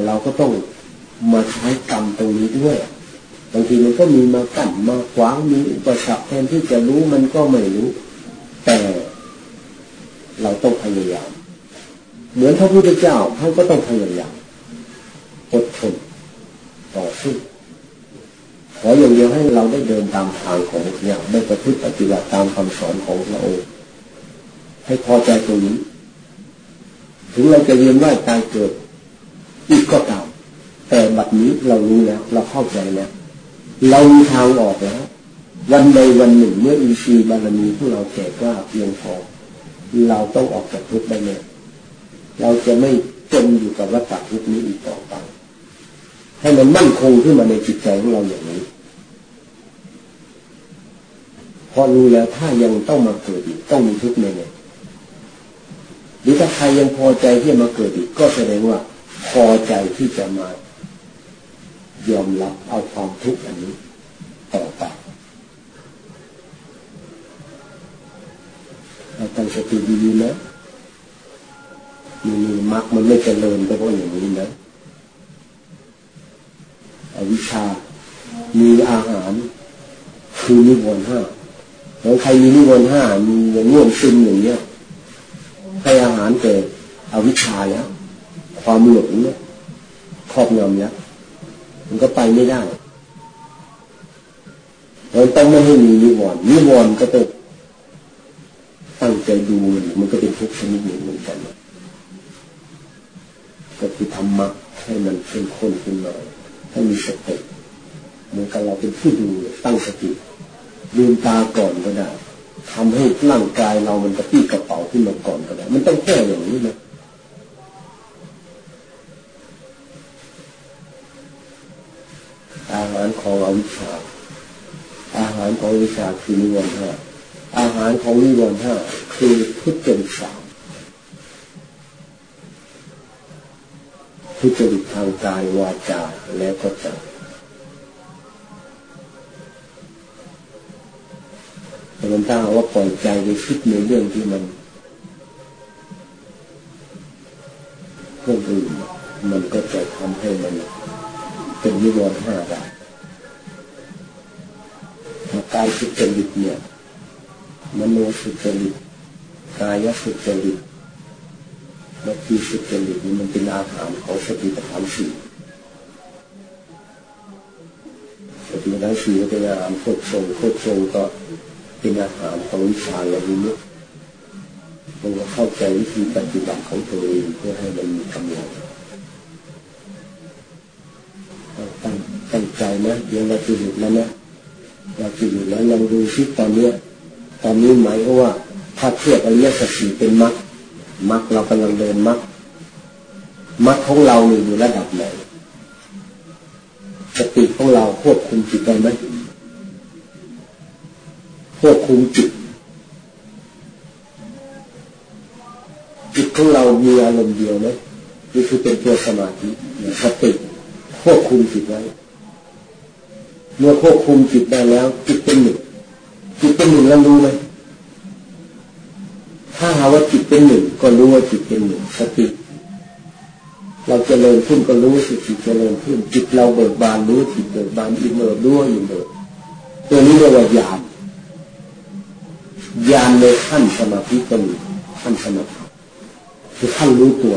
เราก็ต้องมาใช้กรรมตรงนี้ด้วย บางทีมันก็มีมากั้นมาขวางมีอุปสรรคแทนที่จะรู้มันก็ไม่รู้ แต่เราต้องพยายาม เหมือนพระพุทธเจ้าท่านก็ต้องพยายามอดทนต่อสู้ขออย่างเดียวให้เราได้เดินตามทางของพระเจ้าได้ประพฤติปฏิบัติตามคำสอนของพระองค์ให้พอใจตรงนี้ถึงเราจะเรียนว่าตายเกิดอีกก็ตามแต่บัดนี้เรารู้แล้ว เราเข้าใจแล้ว เรามีทางออกแล้ววันใดวันหนึ่งเมื่ออินทรีย์บารมีของเราแก่กล้าเพียงพอเราต้องออกจากทุกข์ได้แน่เราจะไม่จมอยู่กับวัฏทุกข์นี้อีกต่อไปให้มันมั่นคงขึ้นมาในจิตใจของเราอย่างนี้พอรู้แล้วถ้ายังต้องมาเกิดอีกต้องมีทุกข์ในเนี่ยหรือถ้าใครยังพอใจที่จะมาเกิดอีกก็แสดงว่าพอใจที่จะมา ยอมรับเอาความทุกข์อันนี้ต่อไปเราตั้งสติดีๆนะมีมักมันไม่เจริญก็เพราะอย่างนี้นะอวิชา มีอาหารคือนิวรณ์ห้าแล้วใครมีนิวรณ์ห้ามีอย่างง่วงซึมอย่างเนี้ยให้อาหารเกิดอวิชชาแล้ว ความหลงเนี่ยครอบงำแล้ว มันก็ไปไม่ได้เราต้องไม่ให้มีนิวรณ์นิวรณ์ก็ต้องตั้งใจดูมันก็เป็นทุกข์ชนิดหนึ่งเหมือนกันก็คือธรรมะให้มันเป็นคนขึ้นมาให้มีสติเหมือนกับเราเป็นผู้ดูตั้งสติลืมตาก่อนก็ได้ทำให้ร่างกายเรามันกระปี้กระเป๋าขึ้นมาก่อนก็ได้ มันต้องแค่อย่างนี้นะ อาหารของอวิชชา อาหารของวิชาคือนิวรณ์ห้าอาหารของนิวรณ์ห้าคือพุทธจริสามพุทธจริตทางกายวาจาและก็ใจแต่มันถ้าว่าปล่อยใจไปคิดในเรื่องที่มันเครื่องอื่นมันก็จะทำให้มัน เป็นนิวรณ์ห้าได้การสุจริตเนี่ยมโนสุจริตกายสุจริตและที่สุจริตนี่มันเป็นอาหารของสติปัฏฐานสี่สติปัฏฐานสี่ก็เป็นอาหารโคตรทรงโคตรทรงก็เป็นอาหารของวิชาและวิมุตมันก็เข้าใจวิธีปฏิบัติของตัวเองเพื่อให้มันมีกำลัง ตั้งตั้งใจนะเดี๋ยวเราจะหยุดแล้วนะเราจะหยุดแล้วลองดูที่ตอนเนี้ยตอนนี้หมายว่าถ้าเทียบอริยสัจสี่เป็นมรรคมรรคเรากำลังเดินมรรคมรรคของเราเนี้ยอยู่ระดับไหนสติของเราควบคุมจิตได้ไหมควบคุมจิตจิตของเรามีอารมณ์เดียวไหมนี่คือเป็นตัวสมาธิสติ ควบคุมจิตไว้ เมื่อควบคุมจิตได้แล้วจิตเป็นหนึ่งจิตเป็นหนึ่งแล้วรู้ไหมถ้าหาว่าจิตเป็นหนึ่งก็รู้ว่าจิตเป็นหนึ่งสติเราเจริญขึ้นก็รู้สิจิตเจริญขึ้น จิตเราเบิกบานรู้จิตเบิกบานอิ่มเอิบรู้อิ่มเอิบตัวนี้เรียกว่าญาณญาณในขั้นสมาธิก็มีขั้นสมาธิคือขั้นรู้ตัว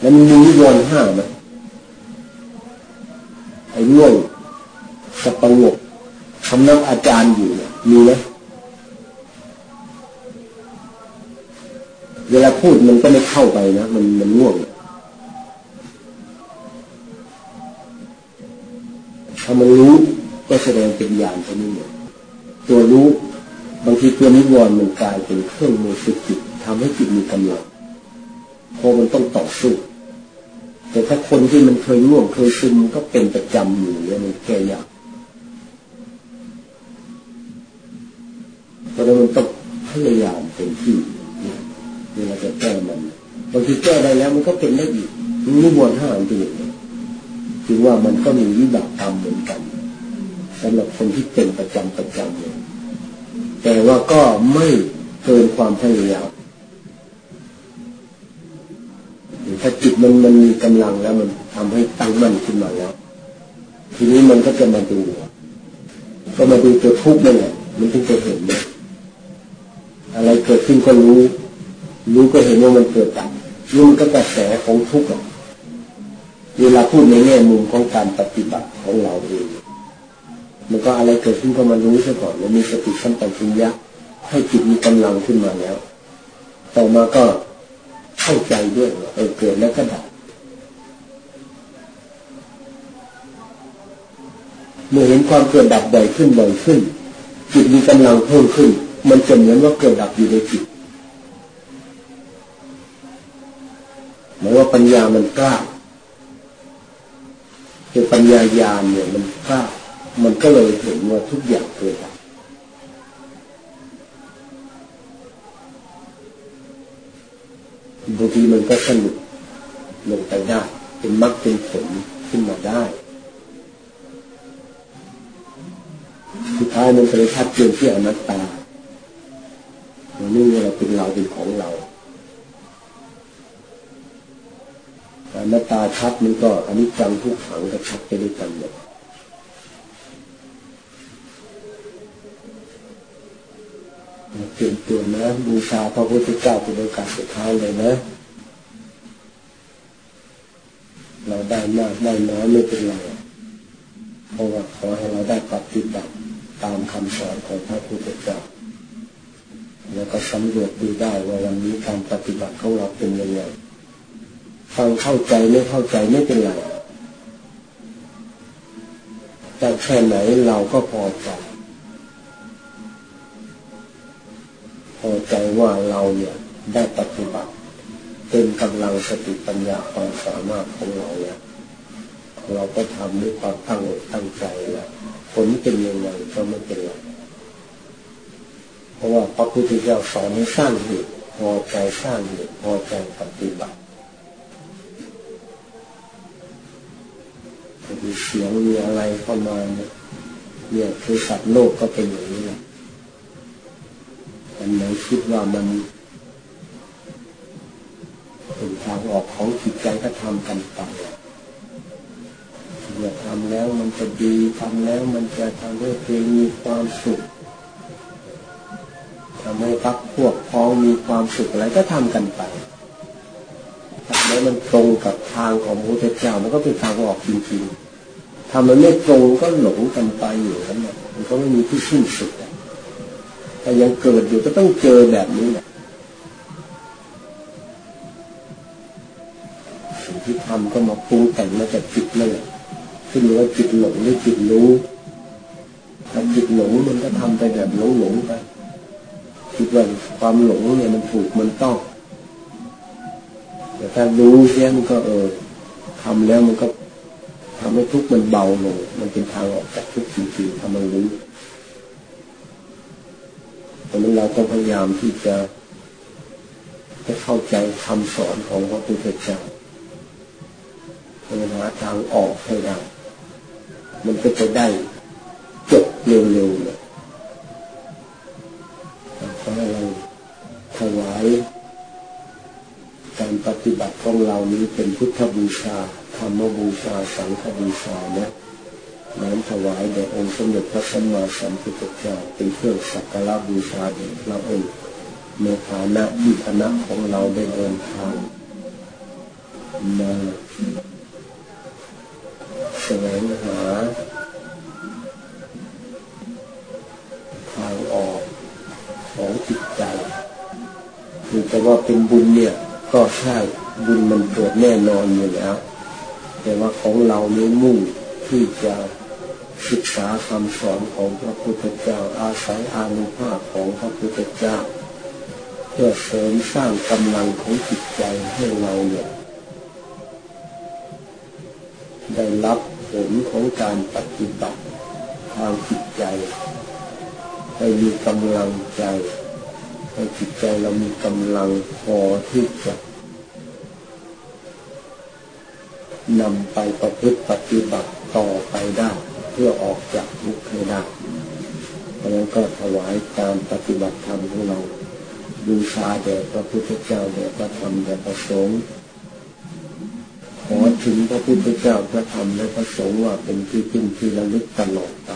แล้วมีนิวรณ์ห้าไหมไอ้ง่วงสะปงกคำนับอาจารย์อยู่เนี่ยมีไหมเวลาพูดมันก็ไม่เข้าไปนะ มันมันง่วงถ้ามันรู้ก็แสดงเป็นญาณตัวนี้เนี่ยตัวรู้บางทีตัวนิวรณ์มันกลายเป็นเครื่องมือฝึกจิตทำให้จิตมีกำลังพอมันต้องต่อสู้ แต่ถ้าคนที่มันเคยง่วงเคยซึมก็เป็นประจำอยู่เนี่ยมันแก้ยากเพราะนั้นมันต้องพยายามเป็นที่เวลาจะแก้มันบางทีแก้ได้แล้วมันก็เป็นได้อีกนิวรณ์ห้าอันตัวถึงว่ามันก็มีวิบากกรรมเหมือนกันสำหรับคนที่เป็นประจำประจำเลยแต่ว่าก็ไม่เกินความพยายาม ถ้าจิตมันมันมีกำลังแล้วมันทำให้ตั้งมั่นขึ้นมาแล้ว ทีนี้มันก็จะมาดู ก็มาดูตัวทุกข์นั่นแหละมันถึงจะเห็นเลยอะไรเกิดขึ้นก็รู้ รู้ก็เห็นว่ามันเกิดดับรู้มันก็กระแสของทุกข์เวลาพูดในแง่มุมของการปฏิบัติของเราเองมันก็อะไรเกิดขึ้นก็มารู้ซะก่อนแล้วมีสติสัมปชัญญะให้จิตมีกำลังขึ้นมาแล้ว ต่อมาก็ เข้าใจด้วยเออเกิดแล้วก็ดับเมื่อเห็นความเกิดดับบ่อยขึ้นบ่อยขึ้น จิตมีกำลังเพิ่มขึ้น มันจะเหมือนว่าเกิดดับอยู่ในจิตหมายว่าปัญญามันกล้าคือปัญญายาเนี่ยมันกล้ามันก็เลยเห็นว่าทุกอย่างเกิดดับ บางทีมันก็สนุกลงไปได้ เป็นมรรคเป็นผลขึ้นมาได้สุดท้ายมันจะได้ชัดเจนที่อนัตตาเรานี่เราเป็นเราเป็นของเราอนัตตาชัดมันก็อนิจจังทุกขังก็ชัดไปด้วยกันเลย เตรียมตัวนะ บูชาพระพุทธเจ้าเป็นโอกาสสุดท้ายเลยนะ เราได้มากได้น้อยไม่เป็นไรเพราะว่าขอให้เราได้ปฏิบัติตามคำสอนของพระพุทธเจ้าแล้วก็สำรวจดูได้ว่าวันนี้การปฏิบัติของเราเป็นยังไงฟังเข้าใจไม่เข้าใจไม่เป็นไรแต่แค่ไหนเราก็พอใจ พอใจว่าเราเนี่ยได้ปฏิบัติเป็นกำลังสติปัญญาความสามารถของเราเนี่ยเราก็ทำด้วยความตั้งอกตั้งใจแล้วผลเป็นยังไงก็ไม่เป็นไรเพราะว่าพระพุทธเจ้าสอนให้สร้างเหตุพอใจสร้างเหตุพอใจปฏิบัติมีเสียงมีอะไรเข้ามาเนี่ยคือสัตว์โลกก็เป็นอย่างนี้แหละ นไหนคิดว่ามันเป็นทางออกของจิตใจก็ทำกันไปเมื่อทำแล้วมันจะดีทำแล้วมันจะทำให้ตัวมีความสุขทำให้พักพวกพ้องมีความสุขอะไรก็ทำกันไปทำแล้วมันตรงกับทางของพระพุทธเจ้ามันก็เป็นทางออกจริงๆทำมันไม่ตรงก็หลงกันไปอยู่นั้นมันก็ไม่มีที่สิ้นสุด แต่ยังเกิดอยู่ก็ต้องเจอแบบนี้แหละสิ่งที่ทำก็มาปรุงแต่งมาจากจิตนั่นแหละขึ้นว่าจิตหลงหรือจิตรู้ถ้าจิตหลงมันก็ทำไปแบบหลงหลงไปคิดว่าความหลงเนี่ยมันถูกมันต้องแต่ถ้ารู้แค่มันก็เออทำแล้วมันก็ทำให้ทุกข์มันเบาลง มันเป็นทางออกจากทุกข์จริงๆทำมันรู้ เพราะนั้นเราต้องพยายามที่จะให้เข้าใจคำสอนของพระพุทธเจ้าหาทางออกให้ได้ มันก็จะได้จบเร็วๆเลยขอให้เราถวายการปฏิบัติของเรานี้เป็นพุทธบูชา ธรรมบูชา สังฆบูชานะ น้อมถวายแด่องค์สมเด็จพระสัมมาสัมพุทธเจ้าเป็นเครื่องสักการะบูชาแด่พระองค์ในฐานะที่คณะของเราได้เดินทางมาแสวงหาทางออกของจิตใจคือแต่ว่าเป็นบุญเนี่ยก็ใช่บุญมันเกิดแน่นอนอยู่แล้ว แต่ว่าของเรานี้มุ่งที่จะ ศึกษาคำสอนของพระพุทธเจ้าอาศัยอานุภาพของพระพุทธเจ้า เพื่อเสริมสร้างกำลังของจิตใจให้เราเนี่ยได้รับผลของการปฏิบัติทางจิตใจให้มีกำลังใจให้จิตใจเรามีกำลังพอที่จะนำไปประพฤติปฏิบัติต่อไปได้ พื่อออกจากทุกข์ให้ได้เพราะนั้นก็ถวายการปฏิบัติธรรมของเราบูชาแด่พระพุทธเจ้าแด่พระธรรมแด่พระสงฆ์ขอถึงพระพุทธเจ้าพระธรรมและพระสงฆ์ว่าเป็นที่พึ่งที่ระลึกตลอดไป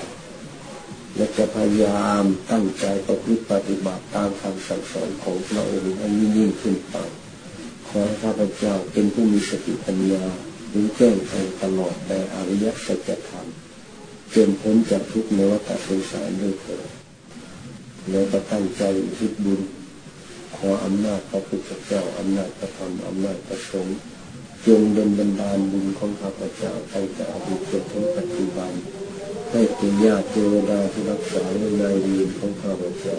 และจะพยายามตั้งใจประพฤติปฏิบัติตามคำสั่งสอนของพระองค์ให้ยิ่งขึ้นไปขอให้ข้าพเจ้าเป็นผู้มีสติปัญญารู้แจ้งแทงตลอดแต่อริยสัจธรรม จนพ้นจากทุกข์ในวัฏสงสารด้วยเถิดแล้วก็ตั้งใจคิดบุญ ขออำนาจพระพุทธเจ้าอำนาจพระธรรมอำนาจพระสงฆ์จงดลบันดาลบุญของข้าพเจ้าตั้งแต่อดีตจนถึงปัจจุบันให้เป็นญาติเทวดาที่รักษาในนายวีของข้าพเจ้า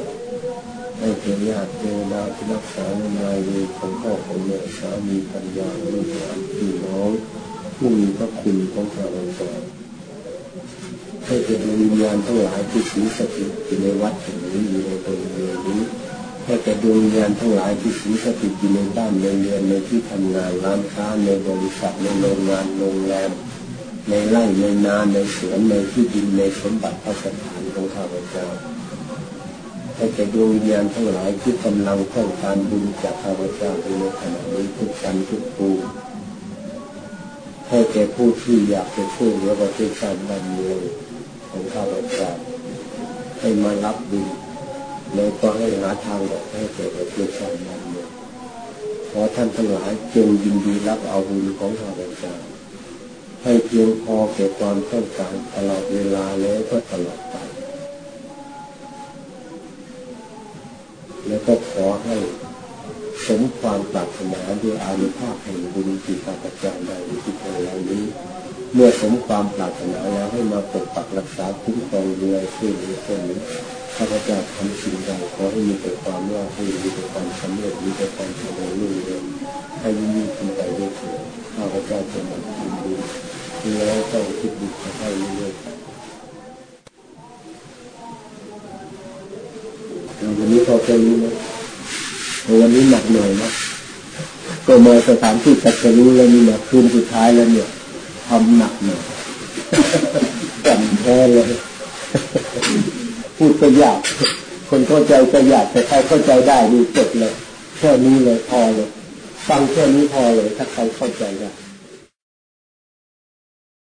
ให้เป็นญาติเทวดาที่รักษาในนายวีของพ่อของแม่สามีภรรยาลูกหลานพี่น้องผู้มีพระคุณของข้าพเจ้า ให้เป็นวิญญาณทั้งหลายที่สิงสถิตอยู่ในวัดแห่งนี้อยู่ในบริเวณนี้ให้แก่ดวงวิญญาณทั้งหลายที่สิงสถิตอยู่ในบ้านในเรือนในที่ทำงานร้านค้าในบริษัทในโรงงานโรงแรมในไร่ในนาในสวนในที่ดินในสมบัติพระสถานของข้าพเจ้าให้แก่ดวงวิญญาณทั้งหลายที่กำลังต้องการบุญจากข้าพเจ้าในขณะนี้ทุกกันทุกปูให้แก่ผู้ที่อยากจะช่วยเหลือประเทศชาติบ้านเมือง ของข้าพเจ้าให้มารับบุญแล้วก็ให้หาทางออกให้แก่ประเทศชาติบ้านเมืองขอท่านทั้งหลายจงยินดีรับเอาบุญของข้าพเจ้าให้เพียงพอแก่ความต้องการตลอดเวลาแล้วก็ตลอดไป แล้วก็ขอให้สมความปรารถนาด้วยอานุภาพแห่งบุญที่ข้าพเจ้าได้ที่ทางเรานี้ เมื่อสมความปรารถนาแล้วให้มาปกปักรักษาคุ้มครองดูแลช่วยเหลือคนนี้ข้าพเจ้าทำสิ่งใดขอให้มีแต่ความว่าให้มีแต่ความสำเร็จมีแต่ความเจริญรุ่งเรืองให้ยิ่งขึ้นไปด้วยเถิดข้าพเจ้าจะมาทำบุญแล้วต้องคิดดีให้เรื่อยๆวันนี้พอจะรู้ไหมวันนี้หนักหน่อยนะก็มาสถานที่ตัดรู้แล้วนี่นะคืนสุดท้ายแล้วเนี่ย ทำหนักหน่อยกันแท้เลย พูดก็ยาก คนเข้าใจก็ยากแต่ใครเข้าใจได้ดีจบเลยแค่นี้เลยพอเลย ฟังแค่นี้พอเลย ถ้าใครเข้าใจได้